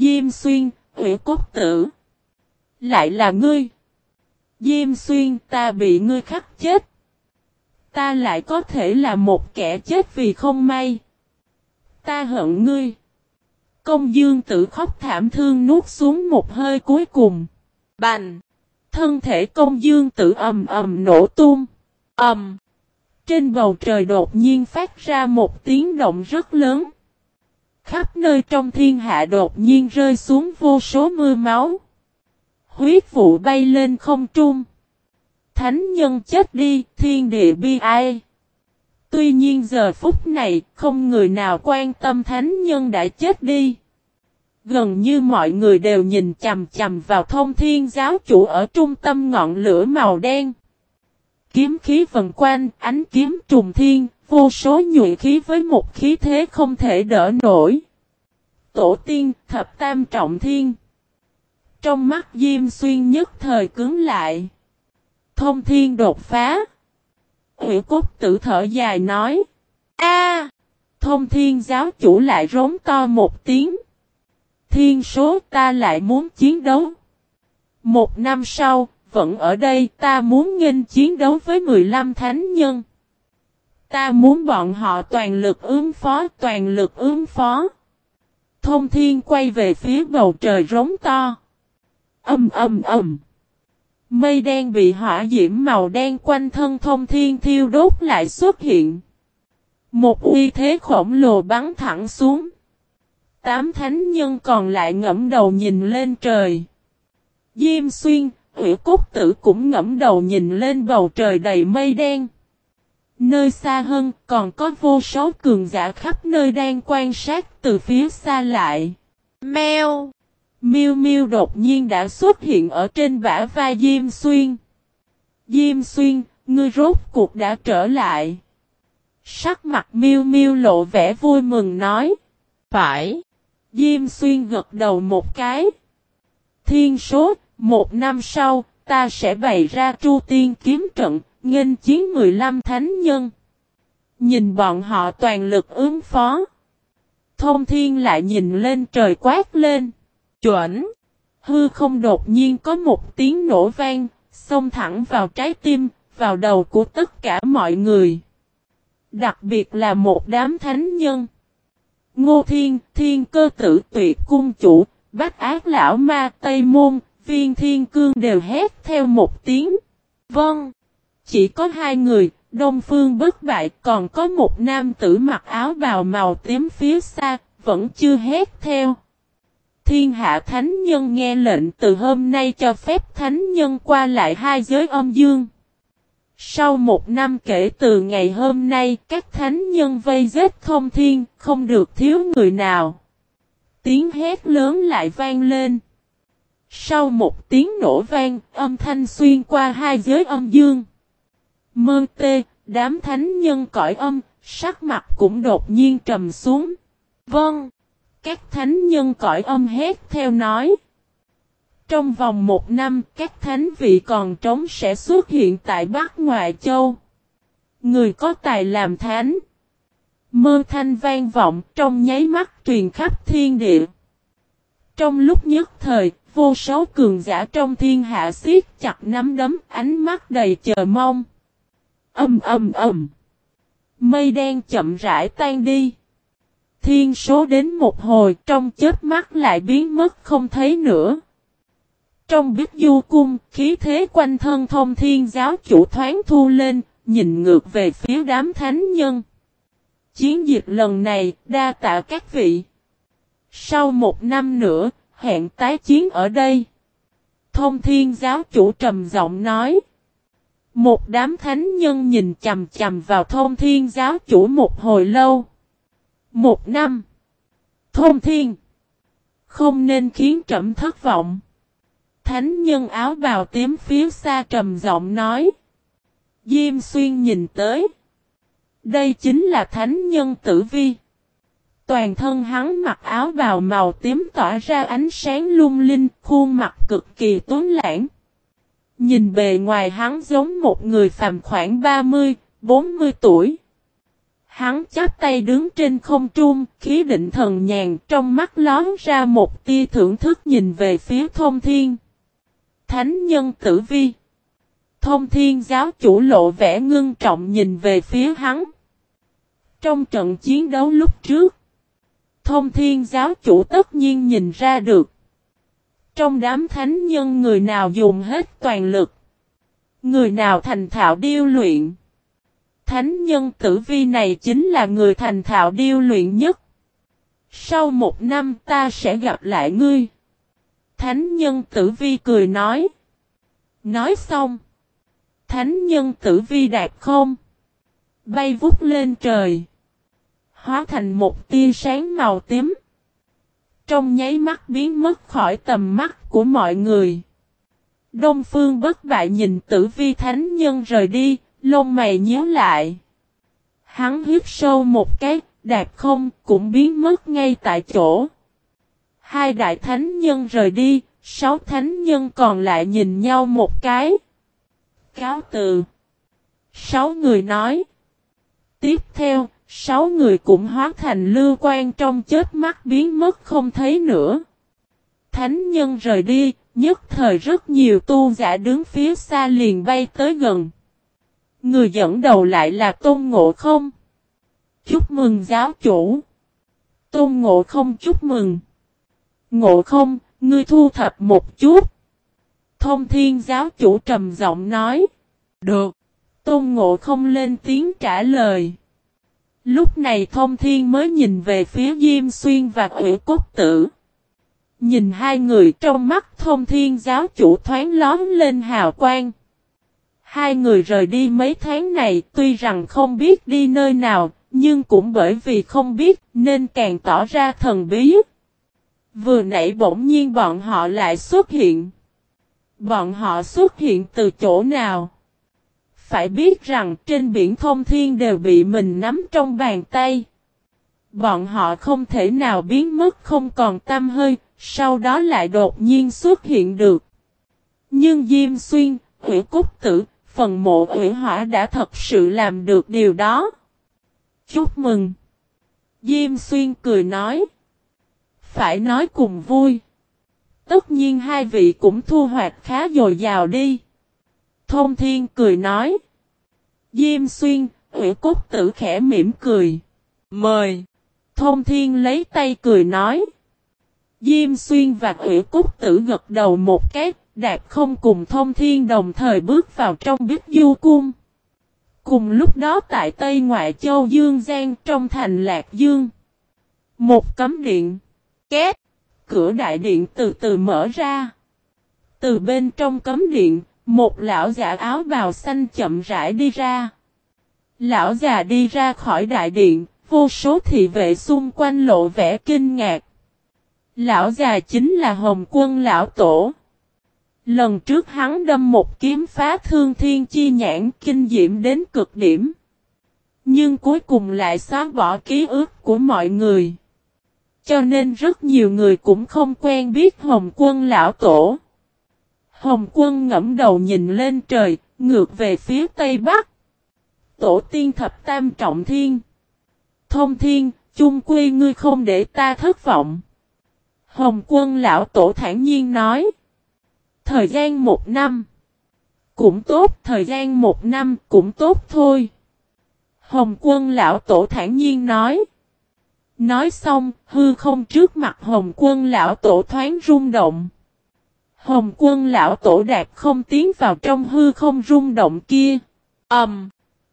Diêm xuyên, hủy cốt tử. Lại là ngươi. Diêm xuyên ta bị ngươi khắc chết. Ta lại có thể là một kẻ chết vì không may. Ta hận ngươi. Công dương tử khóc thảm thương nuốt xuống một hơi cuối cùng. Bành. Thân thể công dương tử ầm ầm nổ tung. ầm. Trên bầu trời đột nhiên phát ra một tiếng động rất lớn. Khắp nơi trong thiên hạ đột nhiên rơi xuống vô số mưa máu. Huyết vụ bay lên không trung. Thánh nhân chết đi, thiên địa bi ai. Tuy nhiên giờ phút này, không người nào quan tâm thánh nhân đã chết đi. Gần như mọi người đều nhìn chầm chầm vào thông thiên giáo chủ ở trung tâm ngọn lửa màu đen. Kiếm khí vần quanh, ánh kiếm trùng thiên, vô số nhuệ khí với một khí thế không thể đỡ nổi. Tổ tiên, thập tam trọng thiên. Trong mắt Diêm Xuyên nhất thời cứng lại. Thông thiên đột phá. Hữu cốt tự thở dài nói. a Thông thiên giáo chủ lại rống to một tiếng. Thiên số ta lại muốn chiến đấu. Một năm sau, vẫn ở đây ta muốn nghênh chiến đấu với 15 thánh nhân. Ta muốn bọn họ toàn lực ứng phó, toàn lực ứng phó. Thông thiên quay về phía bầu trời rống to. Âm âm âm. Mây đen bị hỏa diễm màu đen quanh thân thông thiên thiêu đốt lại xuất hiện. Một uy thế khổng lồ bắn thẳng xuống. Tám thánh nhân còn lại ngẫm đầu nhìn lên trời. Diêm xuyên, Hủy cốt tử cũng ngẫm đầu nhìn lên bầu trời đầy mây đen. Nơi xa hơn còn có vô số cường giả khắp nơi đang quan sát từ phía xa lại. Mèo! Miu Miu đột nhiên đã xuất hiện ở trên bả vai Diêm Xuyên. Diêm Xuyên, ngươi rốt cuộc đã trở lại. Sắc mặt Miu Miu lộ vẻ vui mừng nói. Phải. Diêm Xuyên gật đầu một cái. Thiên số, một năm sau, ta sẽ bày ra Chu Tiên kiếm trận, nghênh chiến 15 thánh nhân. Nhìn bọn họ toàn lực ứng phó. Thông thiên lại nhìn lên trời quát lên. Chuẩn. Hư không đột nhiên có một tiếng nổ vang, xông thẳng vào trái tim, vào đầu của tất cả mọi người. Đặc biệt là một đám thánh nhân. Ngô Thiên, Thiên Cơ Tử Tuyệt Cung Chủ, Bách Ác Lão Ma Tây Môn, Viên Thiên Cương đều hét theo một tiếng. Vâng. Chỉ có hai người, Đông Phương bất bại còn có một nam tử mặc áo bào màu tím phía xa, vẫn chưa hét theo. Thiên hạ thánh nhân nghe lệnh từ hôm nay cho phép thánh nhân qua lại hai giới âm dương. Sau một năm kể từ ngày hôm nay, các thánh nhân vây giết không thiên, không được thiếu người nào. Tiếng hét lớn lại vang lên. Sau một tiếng nổ vang, âm thanh xuyên qua hai giới âm dương. Mơ tê, đám thánh nhân cõi âm, sắc mặt cũng đột nhiên trầm xuống. Vâng, các thánh nhân cõi âm hét theo nói. Trong vòng một năm, các thánh vị còn trống sẽ xuất hiện tại Bắc Ngoại Châu. Người có tài làm thánh. Mơ thanh vang vọng trong nháy mắt truyền khắp thiên địa. Trong lúc nhất thời, vô số cường giả trong thiên hạ siết chặt nắm đấm ánh mắt đầy chờ mong. Âm âm âm. Mây đen chậm rãi tan đi. Thiên số đến một hồi trong chết mắt lại biến mất không thấy nữa. Trong Biết du cung, khí thế quanh thân thông thiên giáo chủ thoáng thu lên, nhìn ngược về phía đám thánh nhân. Chiến dịch lần này, đa tạ các vị. Sau một năm nữa, hẹn tái chiến ở đây. Thông thiên giáo chủ trầm giọng nói. Một đám thánh nhân nhìn chầm chầm vào thông thiên giáo chủ một hồi lâu. Một năm. Thông thiên. Không nên khiến trẫm thất vọng. Thánh nhân áo bào tím phía xa trầm giọng nói. Diêm xuyên nhìn tới. Đây chính là thánh nhân tử vi. Toàn thân hắn mặc áo bào màu tím tỏa ra ánh sáng lung linh, khuôn mặt cực kỳ tuấn lãng. Nhìn bề ngoài hắn giống một người phàm khoảng 30, 40 tuổi. Hắn chắp tay đứng trên không trung, khí định thần nhàn, trong mắt lón ra một tia thưởng thức nhìn về phía thông thiên. Thánh nhân tử vi. Thông thiên giáo chủ lộ vẻ ngưng trọng nhìn về phía hắn. Trong trận chiến đấu lúc trước, thông thiên giáo chủ tất nhiên nhìn ra được. Trong đám thánh nhân người nào dùng hết toàn lực, người nào thành thạo điêu luyện. Thánh nhân tử vi này chính là người thành thạo điêu luyện nhất. Sau một năm ta sẽ gặp lại ngươi. Thánh nhân tử vi cười nói. Nói xong. Thánh nhân tử vi đạp không. Bay vút lên trời. Hóa thành một tia sáng màu tím. Trong nháy mắt biến mất khỏi tầm mắt của mọi người. Đông phương bất bại nhìn tử vi thánh nhân rời đi, lông mày nhíu lại. Hắn hít sâu một cái, đạp không cũng biến mất ngay tại chỗ. Hai đại thánh nhân rời đi, sáu thánh nhân còn lại nhìn nhau một cái. Cáo từ. Sáu người nói. Tiếp theo, sáu người cũng hóa thành lưu quan trong chết mắt biến mất không thấy nữa. Thánh nhân rời đi, nhất thời rất nhiều tu giả đứng phía xa liền bay tới gần. Người dẫn đầu lại là Tôn Ngộ không. Chúc mừng giáo chủ. Tôn Ngộ không chúc mừng. Ngộ không, ngươi thu thập một chút. Thông thiên giáo chủ trầm giọng nói. Được. Tôn Ngộ không lên tiếng trả lời. Lúc này thông thiên mới nhìn về phía Diêm Xuyên và Quỷ Cốt Tử. Nhìn hai người trong mắt thông thiên giáo chủ thoáng lón lên hào quang. Hai người rời đi mấy tháng này tuy rằng không biết đi nơi nào, nhưng cũng bởi vì không biết nên càng tỏ ra thần bí. Vừa nãy bỗng nhiên bọn họ lại xuất hiện. Bọn họ xuất hiện từ chỗ nào? Phải biết rằng trên biển thông thiên đều bị mình nắm trong bàn tay. Bọn họ không thể nào biến mất không còn tâm hơi, sau đó lại đột nhiên xuất hiện được. Nhưng Diêm Xuyên, Hủy Cúc Tử, phần mộ Hủy Hỏa đã thật sự làm được điều đó. Chúc mừng! Diêm Xuyên cười nói. Phải nói cùng vui. Tất nhiên hai vị cũng thu hoạch khá dồi dào đi. Thông Thiên cười nói. Diêm Xuyên, ủy Cúc Tử khẽ mỉm cười. Mời! Thông Thiên lấy tay cười nói. Diêm Xuyên và ủy Cúc Tử gật đầu một cái, đạp không cùng Thông Thiên đồng thời bước vào trong biết du cung. Cùng lúc đó tại Tây Ngoại Châu Dương Giang trong thành Lạc Dương. Một cấm điện. Két. Cửa đại điện từ từ mở ra. Từ bên trong cấm điện, một lão giả áo bào xanh chậm rãi đi ra. Lão già đi ra khỏi đại điện, vô số thị vệ xung quanh lộ vẻ kinh ngạc. Lão già chính là Hồng Quân lão tổ. Lần trước hắn đâm một kiếm phá thương thiên chi nhãn kinh diễm đến cực điểm. Nhưng cuối cùng lại xóa bỏ ký ức của mọi người. Cho nên rất nhiều người cũng không quen biết Hồng Quân lão tổ. Hồng Quân ngẫm đầu nhìn lên trời, ngược về phía tây bắc. Tổ tiên thập tam trọng thiên. Thông thiên, chung quy ngươi không để ta thất vọng. Hồng quân lão tổ thản nhiên nói. Thời gian một năm. Cũng tốt, thời gian một năm cũng tốt thôi. Hồng quân lão tổ thản nhiên nói. Nói xong, hư không trước mặt hồng quân lão tổ thoáng rung động. Hồng quân lão tổ đạt không tiến vào trong hư không rung động kia. Âm, Um,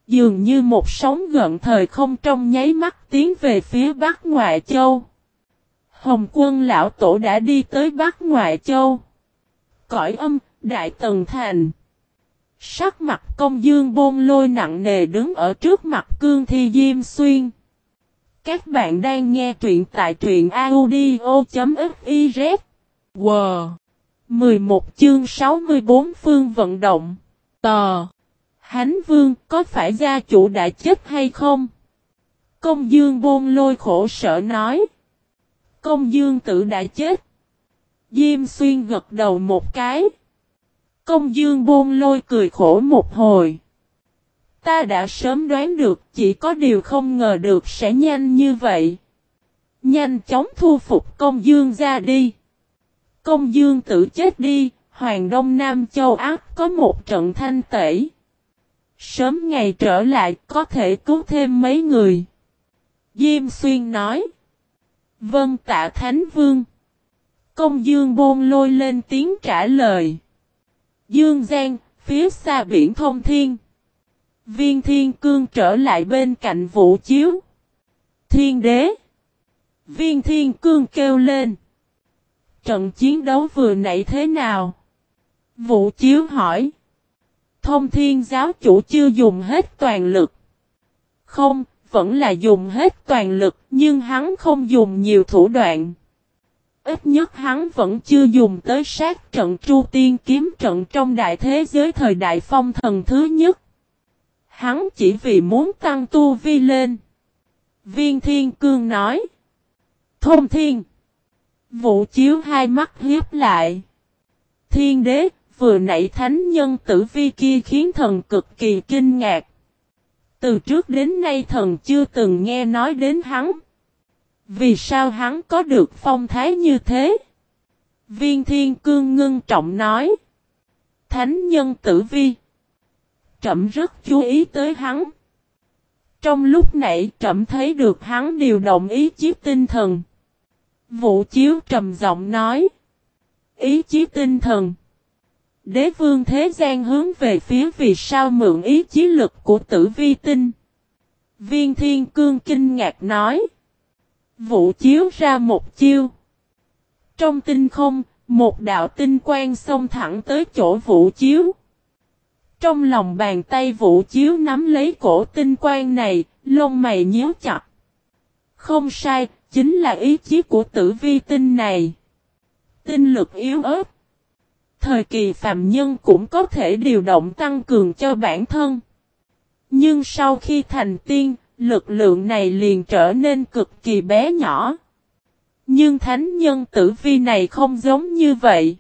dường như một sóng gợn thời không trong nháy mắt tiến về phía Bắc Ngoại Châu. Hồng quân lão tổ đã đi tới Bắc Ngoại Châu. Cõi âm, Đại Tần Thành. Sắc mặt công dương bôn lôi nặng nề đứng ở trước mặt cương thi Diêm Xuyên. Các bạn đang nghe truyện tại truyện audio.fif. Wow! 11 chương 64 phương vận động. Tò! Hánh vương có phải gia chủ đã chết hay không? Công dương bôn lôi khổ sở nói. Công dương tử đã chết. Diêm xuyên gật đầu một cái. Công dương bôn lôi cười khổ một hồi. Ta đã sớm đoán được, chỉ có điều không ngờ được sẽ nhanh như vậy. Nhanh chóng thu phục công dương ra đi. Công dương Tử chết đi, Hoàng Đông Nam Châu Ác có một trận thanh tẩy. Sớm ngày trở lại có thể cứu thêm mấy người. Diêm Xuyên nói. Vân tạ Thánh Vương. Công Dương Bôn lôi lên tiếng trả lời. Dương Giang, phía xa biển thông thiên. Viên thiên cương trở lại bên cạnh vũ chiếu. Thiên đế. Viên thiên cương kêu lên. Trận chiến đấu vừa nãy thế nào? Vũ chiếu hỏi. Thông thiên giáo chủ chưa dùng hết toàn lực. Không, vẫn là dùng hết toàn lực nhưng hắn không dùng nhiều thủ đoạn. Ít nhất hắn vẫn chưa dùng tới sát trận tru tiên kiếm trận trong đại thế giới thời đại phong thần thứ nhất. Hắn chỉ vì muốn tăng tu vi lên. Viên thiên cương nói. Thông thiên. Vũ chiếu hai mắt hiếp lại. Thiên đế, vừa nãy thánh nhân tử vi kia khiến thần cực kỳ kinh ngạc. Từ trước đến nay thần chưa từng nghe nói đến hắn. Vì sao hắn có được phong thái như thế? Viên thiên cương ngưng trọng nói. Thánh nhân tử vi. Trậm rất chú ý tới hắn. Trong lúc nãy trậm thấy được hắn điều động ý chiếc tinh thần. Vũ chiếu trầm giọng nói. Ý chí tinh thần. Đế vương thế gian hướng về phía vì sao mượn ý chí lực của tử vi tinh. Viên thiên cương kinh ngạc nói. Vũ chiếu ra một chiêu. Trong tinh không, một đạo tinh quang xông thẳng tới chỗ vũ chiếu. Trong lòng bàn tay vũ chiếu nắm lấy cổ tinh quang này, lông mày nhíu chặt. Không sai, chính là ý chí của tử vi tinh này. Tinh lực yếu ớt. Thời kỳ phàm nhân cũng có thể điều động tăng cường cho bản thân. Nhưng sau khi thành tiên, lực lượng này liền trở nên cực kỳ bé nhỏ. Nhưng thánh nhân tử vi này không giống như vậy.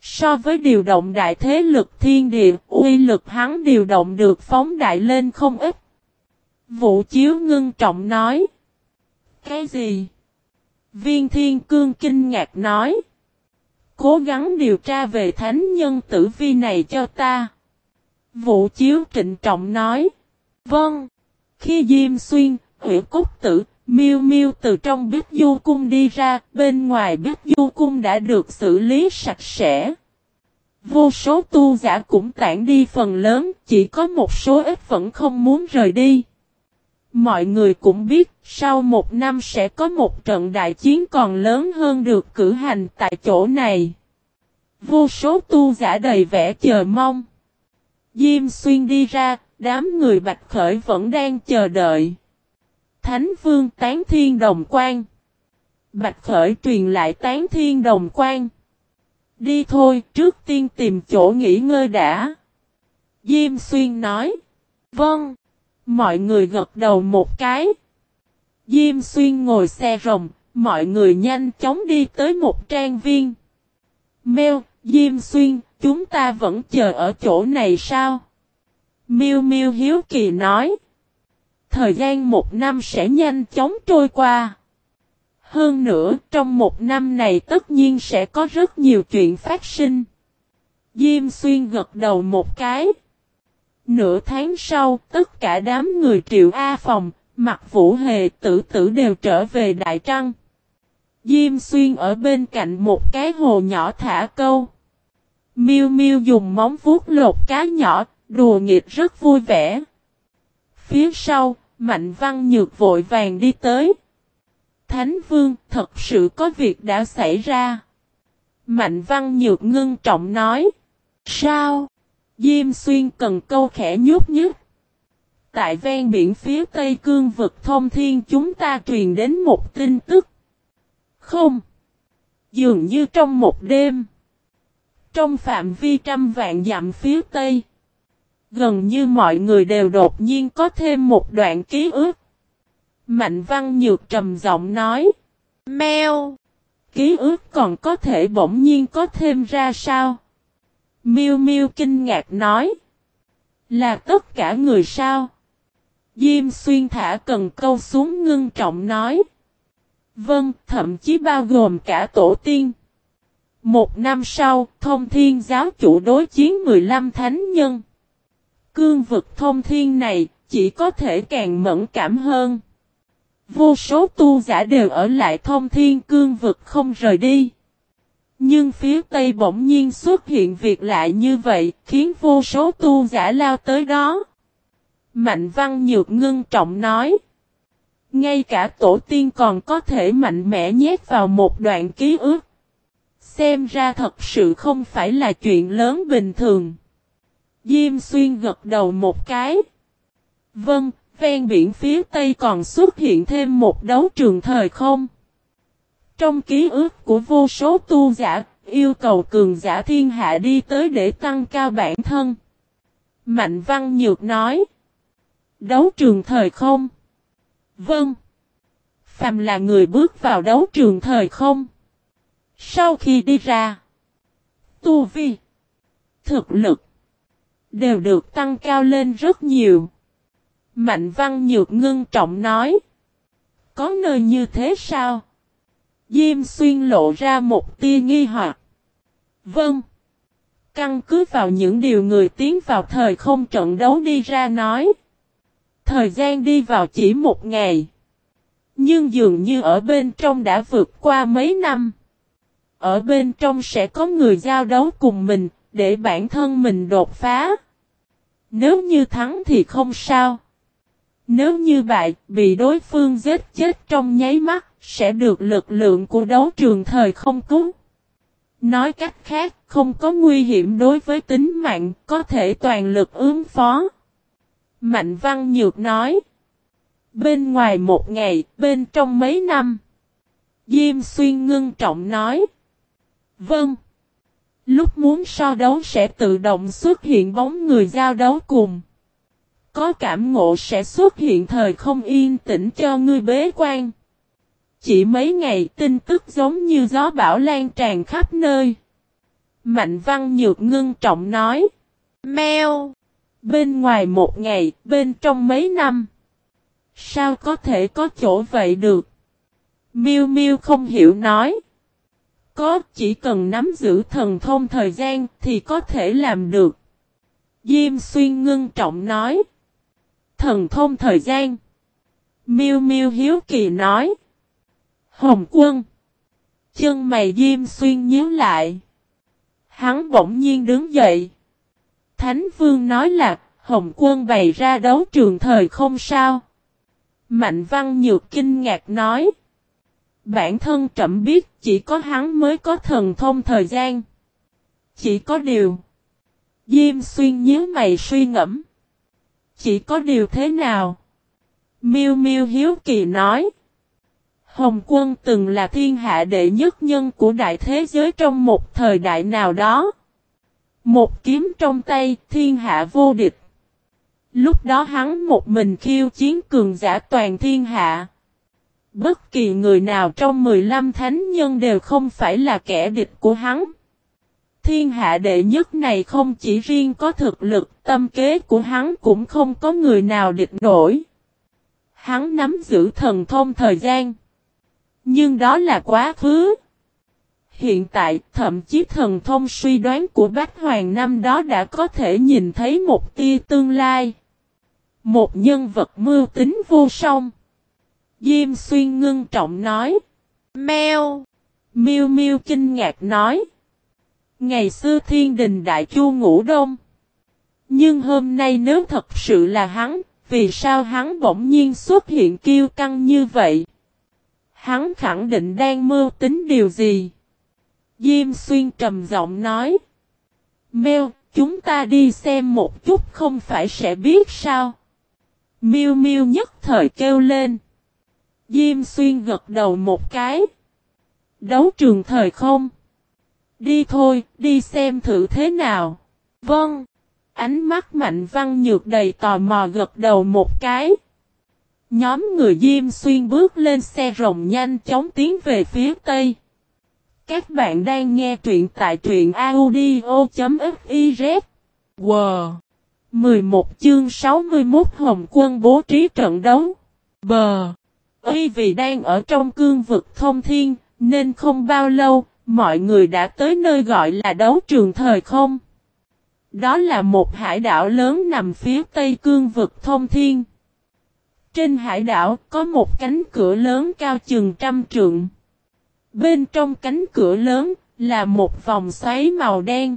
So với điều động đại thế lực thiên địa, uy lực hắn điều động được phóng đại lên không ít. Vũ Chiếu ngưng trọng nói. Cái gì? Viên Thiên Cương kinh ngạc nói. Cố gắng điều tra về thánh nhân tử vi này cho ta. Vũ Chiếu trịnh trọng nói. Vâng. Khi Diêm Xuyên, Ủy Cúc Tử, Miêu Miêu từ trong Bích Du Cung đi ra, bên ngoài Bích Du Cung đã được xử lý sạch sẽ. Vô số tu giả cũng tản đi phần lớn, chỉ có một số ít vẫn không muốn rời đi. Mọi người cũng biết, sau một năm sẽ có một trận đại chiến còn lớn hơn được cử hành tại chỗ này. Vô số tu giả đầy vẻ chờ mong. Diêm xuyên đi ra, đám người bạch khởi vẫn đang chờ đợi. Thánh vương tán thiên đồng quan. Bạch khởi truyền lại tán thiên đồng quan. Đi thôi, trước tiên tìm chỗ nghỉ ngơi đã. Diêm xuyên nói. Vâng. Mọi người gật đầu một cái. Diêm xuyên ngồi xe rồng, mọi người nhanh chóng đi tới một trang viên. Mèo, Diêm xuyên, chúng ta vẫn chờ ở chỗ này sao? Miu Miu hiếu kỳ nói. Thời gian một năm sẽ nhanh chóng trôi qua. Hơn nữa, trong một năm này tất nhiên sẽ có rất nhiều chuyện phát sinh. Diêm xuyên gật đầu một cái. Nửa tháng sau, tất cả đám người triệu A phòng, mặt vũ hề tử tử đều trở về Đại Trăng. Diêm xuyên ở bên cạnh một cái hồ nhỏ thả câu. Miu Miu dùng móng vuốt lột cá nhỏ, đùa nghịch rất vui vẻ. Phía sau, Mạnh Văn Nhược vội vàng đi tới. Thánh Vương, thật sự có việc đã xảy ra. Mạnh Văn Nhược ngưng trọng nói. Sao? Diêm xuyên cần câu khẽ nhút nhất. Tại ven biển phía tây cương vực thông thiên chúng ta truyền đến một tin tức. Không. Dường như trong một đêm. Trong phạm vi trăm vạn dặm phía tây. Gần như mọi người đều đột nhiên có thêm một đoạn ký ức. Mạnh văn nhược trầm giọng nói. Mèo. Ký ức còn có thể bỗng nhiên có thêm ra sao? Miu Miu kinh ngạc nói. Là tất cả người sao? Diêm xuyên thả cần câu xuống ngưng trọng nói. Vâng, thậm chí bao gồm cả tổ tiên. Một năm sau, thông thiên giáo chủ đối chiến 15 thánh nhân. Cương vực thông thiên này, chỉ có thể càng mẫn cảm hơn. Vô số tu giả đều ở lại thông thiên cương vực không rời đi. Nhưng phía Tây bỗng nhiên xuất hiện việc lạ như vậy, khiến vô số tu giả lao tới đó. Mạnh văn nhược ngưng trọng nói. Ngay cả tổ tiên còn có thể mạnh mẽ nhét vào một đoạn ký ức. Xem ra thật sự không phải là chuyện lớn bình thường. Diêm xuyên gật đầu một cái. Vâng, ven biển phía tây còn xuất hiện thêm một đấu trường thời không. Trong ký ức của vô số tu giả, yêu cầu cường giả thiên hạ đi tới để tăng cao bản thân. Mạnh Văn Nhược nói. Đấu trường thời không? Vâng. Phàm là người bước vào đấu trường thời không? Sau khi đi ra, tu vi, thực lực, đều được tăng cao lên rất nhiều. Mạnh văn nhược ngưng trọng nói. Có nơi như thế sao? Diêm xuyên lộ ra một tia nghi hoặc. Vâng. Căn cứ vào những điều người tiến vào thời không trận đấu đi ra nói. Thời gian đi vào chỉ một ngày. Nhưng dường như ở bên trong đã vượt qua mấy năm. Ở bên trong sẽ có người giao đấu cùng mình, để bản thân mình đột phá. Nếu như thắng thì không sao. Nếu như bại, bị đối phương giết chết trong nháy mắt, sẽ được lực lượng của đấu trường thời không cứu. Nói cách khác, không có nguy hiểm đối với tính mạng, có thể toàn lực ứng phó. Mạnh Văn Nhược nói. Bên ngoài một ngày, bên trong mấy năm. Diêm Xuyên ngưng trọng nói. Vâng. Lúc muốn so đấu sẽ tự động xuất hiện bóng người giao đấu cùng. Có cảm ngộ sẽ xuất hiện thời không yên tĩnh cho ngươi bế quan. Chỉ mấy ngày tin tức giống như gió bão lan tràn khắp nơi. Mạnh văn nhược ngưng trọng nói. Mèo. Bên ngoài một ngày, bên trong mấy năm. Sao có thể có chỗ vậy được? Miu Miu không hiểu nói. Có chỉ cần nắm giữ thần thông thời gian thì có thể làm được. Diêm xuyên ngưng trọng nói. Thần thông thời gian. Miu Miu hiếu kỳ nói. Hồng quân. Chân mày Diêm xuyên nhíu lại. Hắn bỗng nhiên đứng dậy. Thánh vương nói là, Hồng quân bày ra đấu trường thời không sao. Mạnh văn nhược kinh ngạc nói. Bản thân trậm biết chỉ có hắn mới có thần thông thời gian. Chỉ có điều. Diêm xuyên nhớ mày suy ngẫm. Chỉ có điều thế nào? Miêu Miêu hiếu kỳ nói. Hồng quân từng là thiên hạ đệ nhất nhân của đại thế giới trong một thời đại nào đó. Một kiếm trong tay, thiên hạ vô địch. Lúc đó hắn một mình khiêu chiến cường giả toàn thiên hạ. Bất kỳ người nào trong 15 thánh nhân đều không phải là kẻ địch của hắn. Thiên hạ đệ nhất này không chỉ riêng có thực lực, tâm kế của hắn cũng không có người nào địch nổi. Hắn nắm giữ thần thông thời gian. Nhưng đó là quá khứ. Hiện tại, thậm chí thần thông suy đoán của Bách Hoàng năm đó đã có thể nhìn thấy một tia tương lai. Một nhân vật mưu tính vô song. Diêm xuyên ngưng trọng nói. Mèo. Miêu miêu kinh ngạc nói. Ngày xưa thiên đình đại chu ngủ đông. Nhưng hôm nay nếu thật sự là hắn, vì sao hắn bỗng nhiên xuất hiện kiêu căng như vậy? Hắn khẳng định đang mưu tính điều gì? Diêm xuyên trầm giọng nói. Mèo, chúng ta đi xem một chút không phải sẽ biết sao? Miêu miêu nhất thời kêu lên. Diêm xuyên gật đầu một cái. Đấu trường thời không? Đi thôi, đi xem thử thế nào. Vâng. Ánh mắt mạnh văn nhược đầy tò mò gật đầu một cái. Nhóm người Diêm Xuyên bước lên xe rồng nhanh chóng tiến về phía Tây. Các bạn đang nghe truyện tại truyện audio.fiz. Wow! 11 chương 61 Hồng quân bố trí trận đấu. Bờ. Uy vì đang ở trong cương vực thông thiên, nên không bao lâu, mọi người đã tới nơi gọi là đấu trường thời không. Đó là một hải đảo lớn nằm phía tây cương vực thông thiên. Trên hải đảo có một cánh cửa lớn cao chừng trăm trượng. Bên trong cánh cửa lớn là một vòng xoáy màu đen.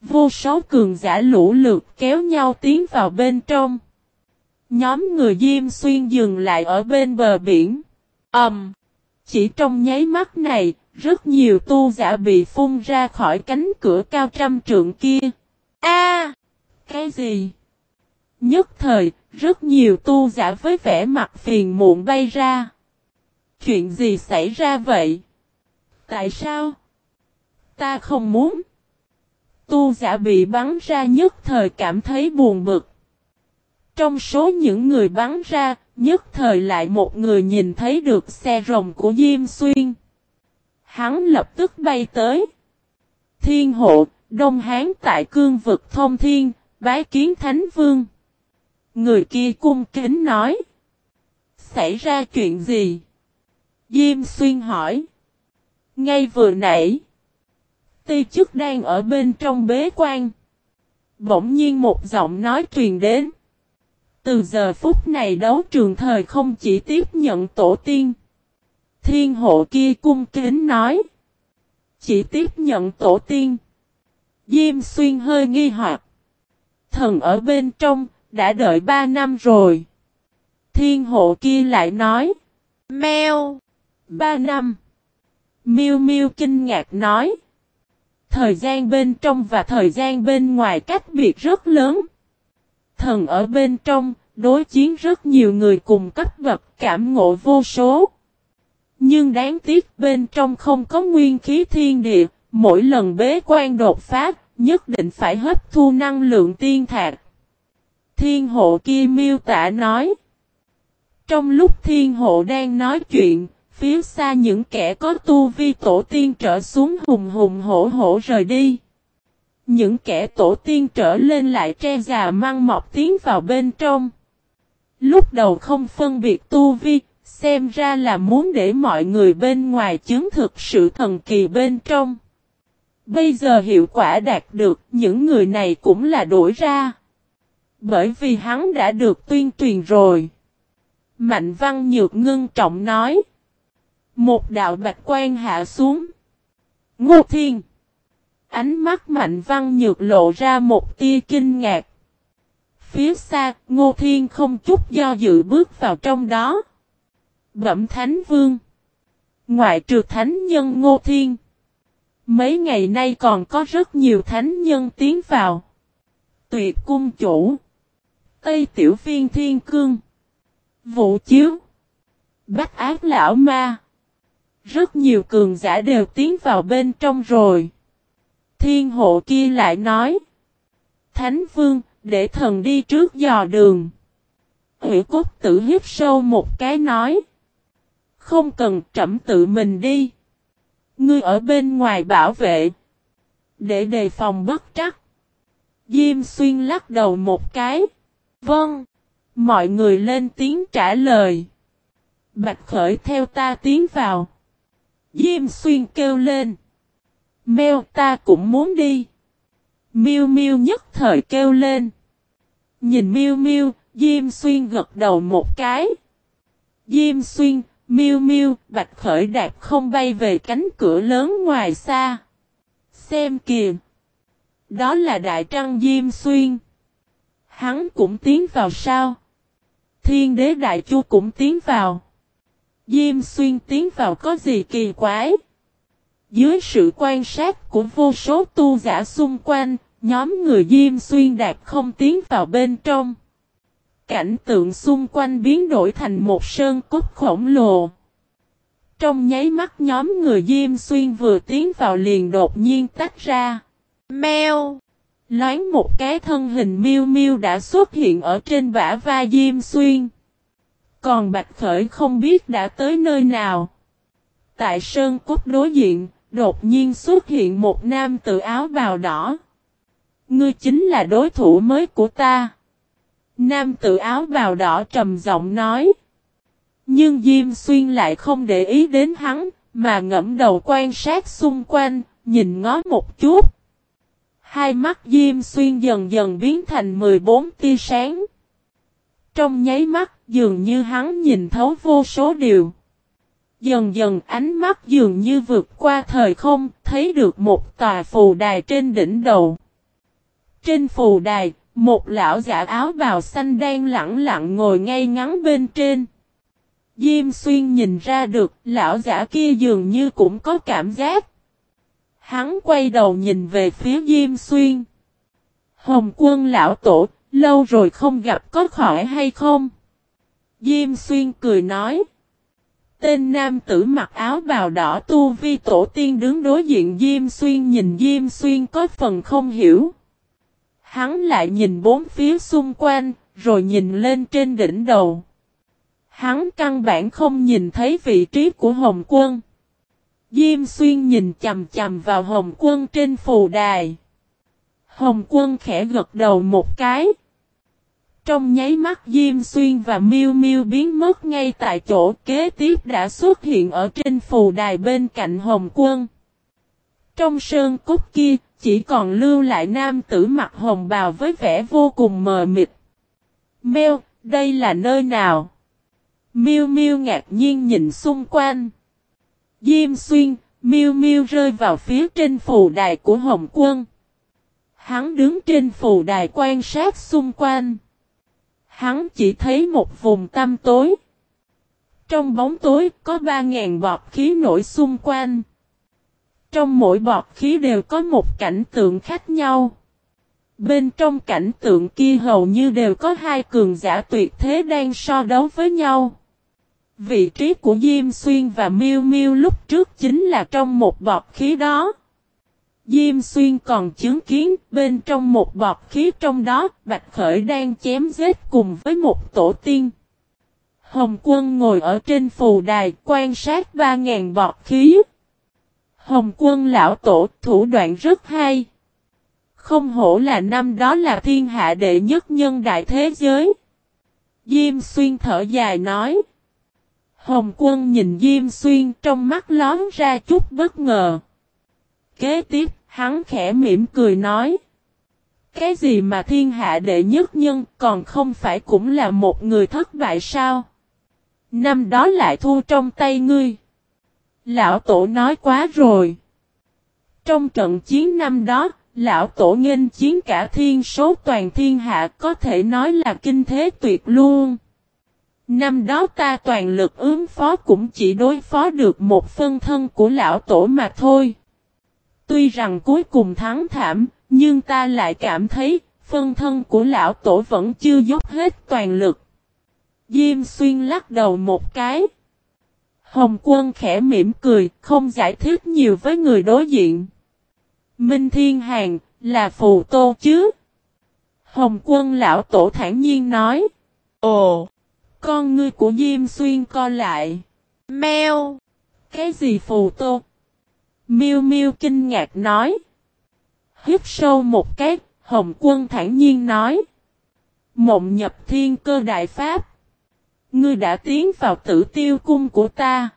Vô số cường giả lũ lượt kéo nhau tiến vào bên trong. Nhóm người Diêm Xuyên dừng lại ở bên bờ biển. Ẩm. Um, chỉ trong nháy mắt này, rất nhiều tu giả bị phun ra khỏi cánh cửa cao trăm trượng kia. A, Cái gì? Nhất thời, rất nhiều tu giả với vẻ mặt phiền muộn bay ra. Chuyện gì xảy ra vậy? Tại sao? Ta không muốn. Tu giả bị bắn ra nhất thời cảm thấy buồn bực. Trong số những người bắn ra, nhất thời lại một người nhìn thấy được xe rồng của Diêm Xuyên. Hắn lập tức bay tới. Thiên hộ, Đông Hán tại cương vực thông thiên, bái kiến Thánh Vương. Người kia cung kính nói. Xảy ra chuyện gì? Diêm Xuyên hỏi. Ngay vừa nãy. Ti chức đang ở bên trong bế quan. Bỗng nhiên một giọng nói truyền đến. Từ giờ phút này đấu trường thời không chỉ tiếp nhận tổ tiên. Thiên hộ kia cung kính nói. Chỉ tiếp nhận tổ tiên. Diêm xuyên hơi nghi hoặc. Thần ở bên trong, đã đợi ba năm rồi. Thiên hộ kia lại nói. Mèo. Ba năm. Miêu miêu kinh ngạc nói. Thời gian bên trong và thời gian bên ngoài cách biệt rất lớn. Thần ở bên trong, đối chiến rất nhiều người cùng cấp bậc cảm ngộ vô số. Nhưng đáng tiếc bên trong không có nguyên khí thiên địa, mỗi lần bế quan đột phát, nhất định phải hấp thu năng lượng tiên thạc. Thiên hộ kia miêu tả nói. Trong lúc thiên hộ đang nói chuyện, phía xa những kẻ có tu vi tổ tiên trở xuống hùng hùng hổ hổ rời đi. Những kẻ tổ tiên trở lên lại tre già măng mọc tiến vào bên trong. Lúc đầu không phân biệt tu vi, xem ra là muốn để mọi người bên ngoài chứng thực sự thần kỳ bên trong. Bây giờ hiệu quả đạt được, những người này cũng là đổi ra. Bởi vì hắn đã được tuyên truyền rồi. Mạnh văn nhược ngưng trọng nói. Một đạo bạch quan hạ xuống. Ngô Thiên. Ánh mắt Mạnh Văn Nhược lộ ra một tia kinh ngạc. Phía xa, Ngô Thiên không chút do dự bước vào trong đó. Bẩm Thánh Vương. Ngoại trừ Thánh Nhân Ngô Thiên. Mấy ngày nay còn có rất nhiều Thánh Nhân tiến vào. Tuyệt Cung Chủ. Tây Tiểu Viên Thiên Cương. Vũ Chiếu. Bách Ác Lão Ma. Rất nhiều cường giả đều tiến vào bên trong rồi. Thiên hộ kia lại nói. Thánh vương, để thần đi trước dò đường. Hủy cốt tử hiếp sâu một cái nói. Không cần trẫm tự mình đi. Ngươi ở bên ngoài bảo vệ. Để đề phòng bất trắc. Diêm xuyên lắc đầu một cái. Vâng. Mọi người lên tiếng trả lời. Bạch khởi theo ta tiến vào. Diêm xuyên kêu lên. Mèo ta cũng muốn đi. Miu Miu nhất thời kêu lên. Nhìn Miu Miu, Diêm Xuyên gật đầu một cái. Diêm Xuyên, Miu Miu, Bạch Khởi Đạp không bay về cánh cửa lớn ngoài xa. Xem kìa. Đó là Đại Trăng Diêm Xuyên. Hắn cũng tiến vào sao? Thiên đế Đại Chu cũng tiến vào. Diêm Xuyên tiến vào có gì kỳ quái? Dưới sự quan sát của vô số tu giả xung quanh, nhóm người Diêm Xuyên Đạt không tiến vào bên trong. Cảnh tượng xung quanh biến đổi thành một sơn cốt khổng lồ. Trong nháy mắt nhóm người Diêm Xuyên vừa tiến vào liền đột nhiên tách ra. Mèo! Loáng một cái thân hình miêu miêu đã xuất hiện ở trên vả vai Diêm Xuyên. Còn Bạch Khởi không biết đã tới nơi nào. Tại Sơn Cốt đối diện, đột nhiên xuất hiện một nam tự áo bào đỏ. Ngươi chính là đối thủ mới của ta. Nam tự áo bào đỏ trầm giọng nói. Nhưng Diêm Xuyên lại không để ý đến hắn, mà ngẫm đầu quan sát xung quanh, nhìn ngó một chút. Hai mắt Diêm Xuyên dần dần biến thành 14 tia sáng. Trong nháy mắt, dường như hắn nhìn thấu vô số điều. Dần dần ánh mắt dường như vượt qua thời không, thấy được một tòa phù đài trên đỉnh đầu. Trên phù đài, một lão giả áo bào xanh đang lặng lặng ngồi ngay ngắn bên trên. Diêm xuyên nhìn ra được, lão giả kia dường như cũng có cảm giác. Hắn quay đầu nhìn về phía Diêm xuyên. Hồng quân lão tổ, lâu rồi không gặp có khỏi hay không? Diêm xuyên cười nói. Tên nam tử mặc áo bào đỏ tu vi tổ tiên đứng đối diện Diêm Xuyên nhìn Diêm Xuyên có phần không hiểu. Hắn lại nhìn bốn phía xung quanh, rồi nhìn lên trên đỉnh đầu. Hắn căn bản không nhìn thấy vị trí của Hồng Quân. Diêm Xuyên nhìn chầm chầm vào Hồng Quân trên phù đài. Hồng Quân khẽ gật đầu một cái. Trong nháy mắt Diêm Xuyên và Miêu Miêu biến mất ngay tại chỗ kế tiếp đã xuất hiện ở trên phù đài bên cạnh Hồng Quân. Trong sơn cốt kia, chỉ còn lưu lại nam tử mặc hồng bào với vẻ vô cùng mờ mịt. Mêu, đây là nơi nào? Miêu Miêu ngạc nhiên nhìn xung quanh. Diêm Xuyên, Miêu Miêu rơi vào phía trên phù đài của Hồng Quân. Hắn đứng trên phù đài quan sát xung quanh. Hắn chỉ thấy một vùng tăm tối. Trong bóng tối có ba ngàn bọt khí nổi xung quanh. Trong mỗi bọt khí đều có một cảnh tượng khác nhau. Bên trong cảnh tượng kia hầu như đều có hai cường giả tuyệt thế đang so đấu với nhau. Vị trí của Diêm Xuyên và Miêu Miêu lúc trước chính là trong một bọt khí đó. Diêm Xuyên còn chứng kiến bên trong một bọt khí trong đó, Bạch Khởi đang chém giết cùng với một tổ tiên. Hồng quân ngồi ở trên phù đài quan sát ba ngàn bọt khí. Hồng quân lão tổ, thủ đoạn rất hay. Không hổ là năm đó là thiên hạ đệ nhất nhân đại thế giới. Diêm xuyên thở dài nói. Hồng quân nhìn Diêm xuyên trong mắt lón ra chút bất ngờ. Kế tiếp, hắn khẽ mỉm cười nói. Cái gì mà thiên hạ đệ nhất nhân còn không phải cũng là một người thất bại sao? Năm đó lại thu trong tay ngươi. Lão Tổ nói quá rồi. Trong trận chiến năm đó, Lão Tổ nghênh chiến cả thiên số toàn thiên hạ có thể nói là kinh thế tuyệt luôn. Năm đó ta toàn lực ứng phó cũng chỉ đối phó được một phân thân của Lão Tổ mà thôi. Tuy rằng cuối cùng thắng thảm, nhưng ta lại cảm thấy phân thân của Lão Tổ vẫn chưa dốc hết toàn lực. Diêm xuyên lắc đầu một cái. Hồng quân khẽ mỉm cười, không giải thích nhiều với người đối diện. Minh Thiên Hàng, là phù tô chứ? Hồng quân lão tổ thản nhiên nói. Ồ, con ngươi của Diêm Xuyên co lại. Mèo, cái gì phù tô? Miêu Miêu kinh ngạc nói. Hít sâu một cái, Hồng quân thản nhiên nói. Mộng nhập thiên cơ đại pháp. Ngươi đã tiến vào tử tiêu cung của ta.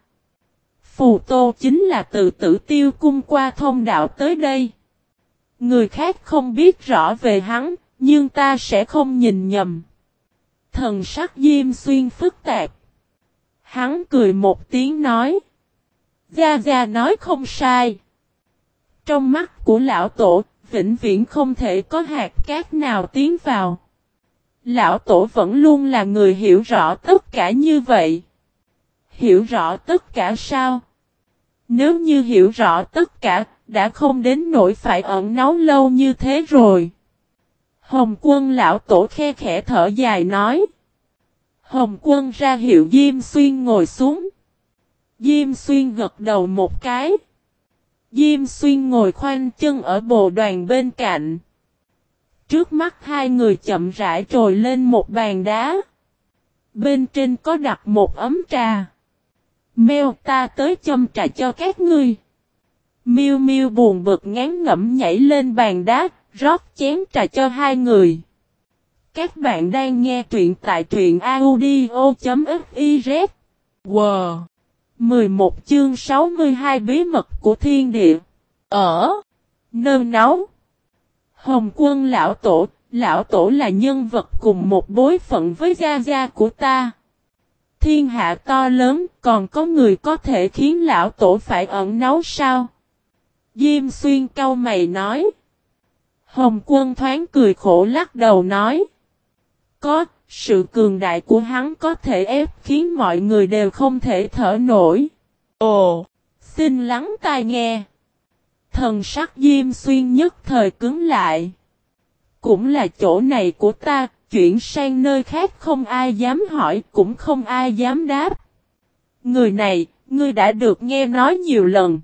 Phù Tô chính là từ tử tiêu cung qua thông đạo tới đây. Người khác không biết rõ về hắn, nhưng ta sẽ không nhìn nhầm. Thần sắc Diêm Xuyên phức tạp. Hắn cười một tiếng nói. Gia Gia nói không sai. Trong mắt của lão tổ, vĩnh viễn không thể có hạt cát nào tiến vào. Lão Tổ vẫn luôn là người hiểu rõ tất cả như vậy. Hiểu rõ tất cả sao? Nếu như hiểu rõ tất cả, đã không đến nỗi phải ẩn náu lâu như thế rồi. Hồng quân lão tổ khe khẽ thở dài nói. Hồng quân ra hiệu Diêm Xuyên ngồi xuống. Diêm Xuyên gật đầu một cái. Diêm Xuyên ngồi khoanh chân ở bồ đoàn bên cạnh. Trước mắt hai người chậm rãi trồi lên một bàn đá. Bên trên có đặt một ấm trà. Mèo ta tới châm trà cho các ngươi. Miu Miu buồn bực ngán ngẩm nhảy lên bàn đá, Rót chén trà cho hai người. Các bạn đang nghe truyện tại truyện audio.fiz. Wow! 11 chương 62 bí mật của thiên địa. Ở. nơi nấu. Hồng quân lão tổ, lão tổ là nhân vật cùng một bối phận với gia gia của ta. Thiên hạ to lớn, còn có người có thể khiến lão tổ phải ẩn nấu sao? Diêm xuyên cau mày nói. Hồng quân thoáng cười khổ lắc đầu nói. Có, sự cường đại của hắn có thể ép khiến mọi người đều không thể thở nổi. Ồ, xin lắng tai nghe. Thần sắc Diêm Xuyên nhất thời cứng lại. Cũng là chỗ này của ta, chuyển sang nơi khác không ai dám hỏi, cũng không ai dám đáp. Người này, ngươi đã được nghe nói nhiều lần.